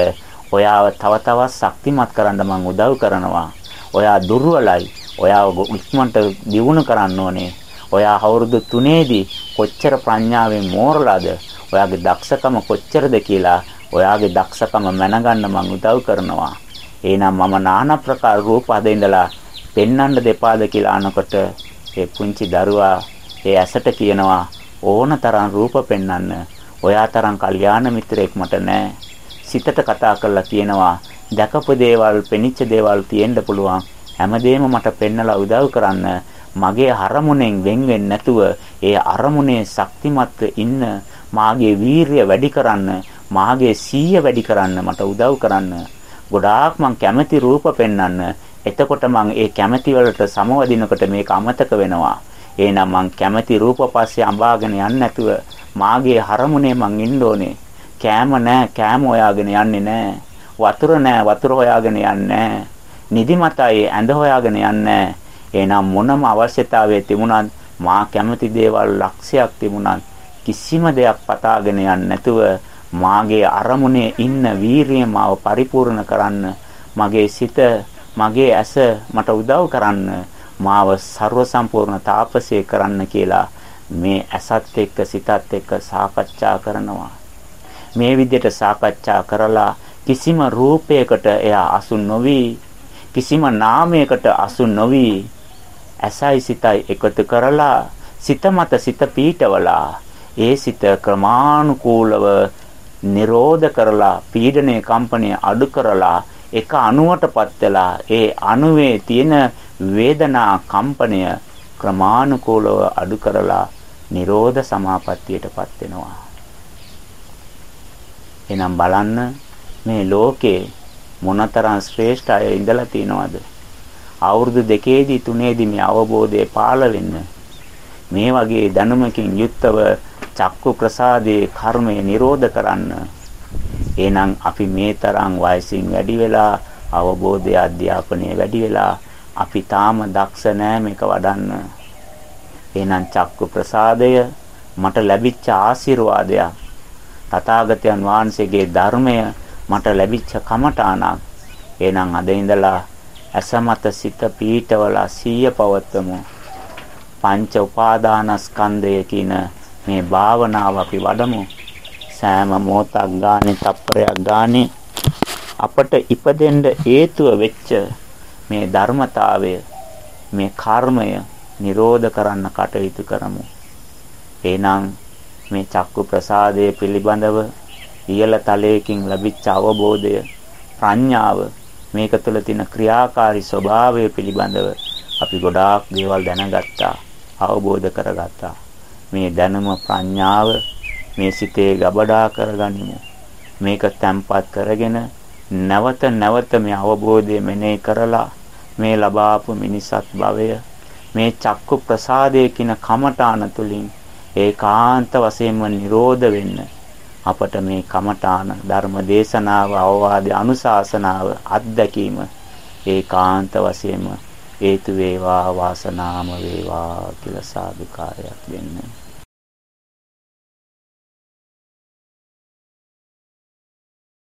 ඔයාව තව තවත් ශක්තිමත් කරන්න මං උදව් කරනවා. ඔයා දුර්වලයි. ඔයාව ඉක්මනට දියුණු කරන්න ඕනේ. ඔයා අවුරුදු 3ේදී කොච්චර ප්‍රඥාවෙන් මෝරලාද? ඔයාගේ දක්ෂකම කොච්චරද කියලා ඔයාගේ දක්ෂකම මැනගන්න මං උදව් කරනවා. එහෙනම් මම নানা ප්‍රකාර රූප අද ඉඳලා පෙන්වන්න දෙපාද කියලා අනකොට ඒ පුංචි දරුවා ඒ ඇසට කියනවා ඕනතරම් රූප පෙන්වන්න. ඔයා තරම් කල්යාණ මිත්‍රයෙක් මට නැහැ. සිතට කතා කරලා කියනවා දැකපු දේවල්, පෙනිච්ච දේවල් තියෙන්න පුළුවන්. හැමදේම මට පෙන්නලා උදව් කරන්න. මගේ අරමුණෙන් වෙන් වෙන්නේ නැතුව ඒ අරමුණේ ශක්තිමත්ව ඉන්න මාගේ වීරිය වැඩි කරන්න, මාගේ සීය වැඩි කරන්න මට උදව් කරන්න. ගොඩාක් මං කැමති රූප පෙන්වන්න. එතකොට මං ඒ කැමැති වලට සමවදිනකොට මේක අමතක වෙනවා. එහෙනම් මං කැමැති රූප පස්සේ අඹාගෙන යන්නේ නැතුව මාගේ හරමුණේ මං ඉන්න ඕනේ. කෑම නෑ කෑම හොයාගෙන යන්නේ නෑ. වතුර නෑ වතුර හොයාගෙන යන්නේ නෑ. නිදිමතයි ඇඳ හොයාගෙන යන්නේ එහෙනම් මොනම අවශ්‍යතාවයේ තිබුණත් මා කැමති දේවල් ලක්ෂයක් තිබුණත් කිසිම දෙයක් පතාගෙන යන්නේ නැතුව මාගේ අරමුණේ ඉන්න වීරිය මාව පරිපූර්ණ කරන්න මගේ සිත මගේ ඇස මට උදව් කරන්න මාව ਸਰව සම්පූර්ණ තාපසය කරන්න කියලා මේ ඇසත් එක්ක සිතත් එක්ක සාකච්ඡා කරනවා මේ විදිහට සාකච්ඡා කරලා කිසිම රූපයකට එයා අසු නොවි කිසිම නාමයකට අසු නොවි ඇසයි සිතයි එකතු කරලා සිත මත සිත පීඨවලා ඒ සිත ක්‍රමානුකූලව නිරෝධ කරලා පීඩනයේ කම්පනය අඩු කරලා එක අණුවටපත් වෙලා ඒ අණුවේ තියෙන වේදනා කම්පනය ක්‍රමානුකූලව අඩු කරලා නිරෝධ සමාපත්තියටපත් වෙනවා. එහෙනම් බලන්න මේ ලෝකේ මොනතරම් ශ්‍රේෂ්ඨ අය ඉඳලා තිනවද? අවුරුදු දෙකේදී තුනේදී මේ අවබෝධය පාළ වෙන්න මේ වගේ දැනුමකින් යුක්තව චක්කු ප්‍රසාදේ කර්මය නිරෝධ කරන්න එහෙනම් අපි මේ තරම් වයසින් වැඩි වෙලා අවබෝධය අධ්‍යාපනය වැඩි වෙලා අපි තාම දක්ෂ නෑ මේක වඩන්න එහෙනම් චක්කු ප්‍රසාදය මට ලැබිච්ච ආශිර්වාදයක් තථාගතයන් වහන්සේගේ ධර්මය මට ලැබිච්ච කමඨාණක්. එහෙනම් අද ඉඳලා අසමත සිත පීඨවලා සීය පවත්වමු. පංච උපාදානස්කන්ධය කියන මේ භාවනාව අපි වඩමු. සෑම මොහොතක් ගානේ තප්පරයක් ගානේ අපට ඉපදෙන්න හේතුව වෙච්ච මේ ධර්මතාවය මේ කර්මය නිරෝධ කරන්න කටයුතු කරමු. එහෙනම් මේ චක්කු ප්‍රසාදය පිළිබඳව ඉහළ තලයකින් ලැබිච්ච අවබෝධය ප්‍රඥාව මේක තුළ තියෙන ක්‍රියාකාරී ස්වභාවය පිළිබඳව අපි ගොඩාක් දේවල් දැනගත්තා අවබෝධ කරගත්තා. මේ දැනුම ප්‍රඥාව මේ සිතේ ගබඩා කරගනිමු. මේක තැම්පත් කරගෙන නැවත නැවත මේ අවබෝධය මෙනෙහි කරලා මේ ලබාපු මිනිසත් භවය මේ චක්කු ප්‍රසාදයේ කින කමඨාන තුලින් ඒකාන්ත වශයෙන්ම නිරෝධ වෙන්න. අපට මේ කමඨාන ධර්ම දේශනාව අවවාද අනුශාසනාව අත්දැකීම ඒකාන්ත වශයෙන්ම හේතු වේවා වාසනාම වේවා කියලා සාදුකාරයක් දෙන්න.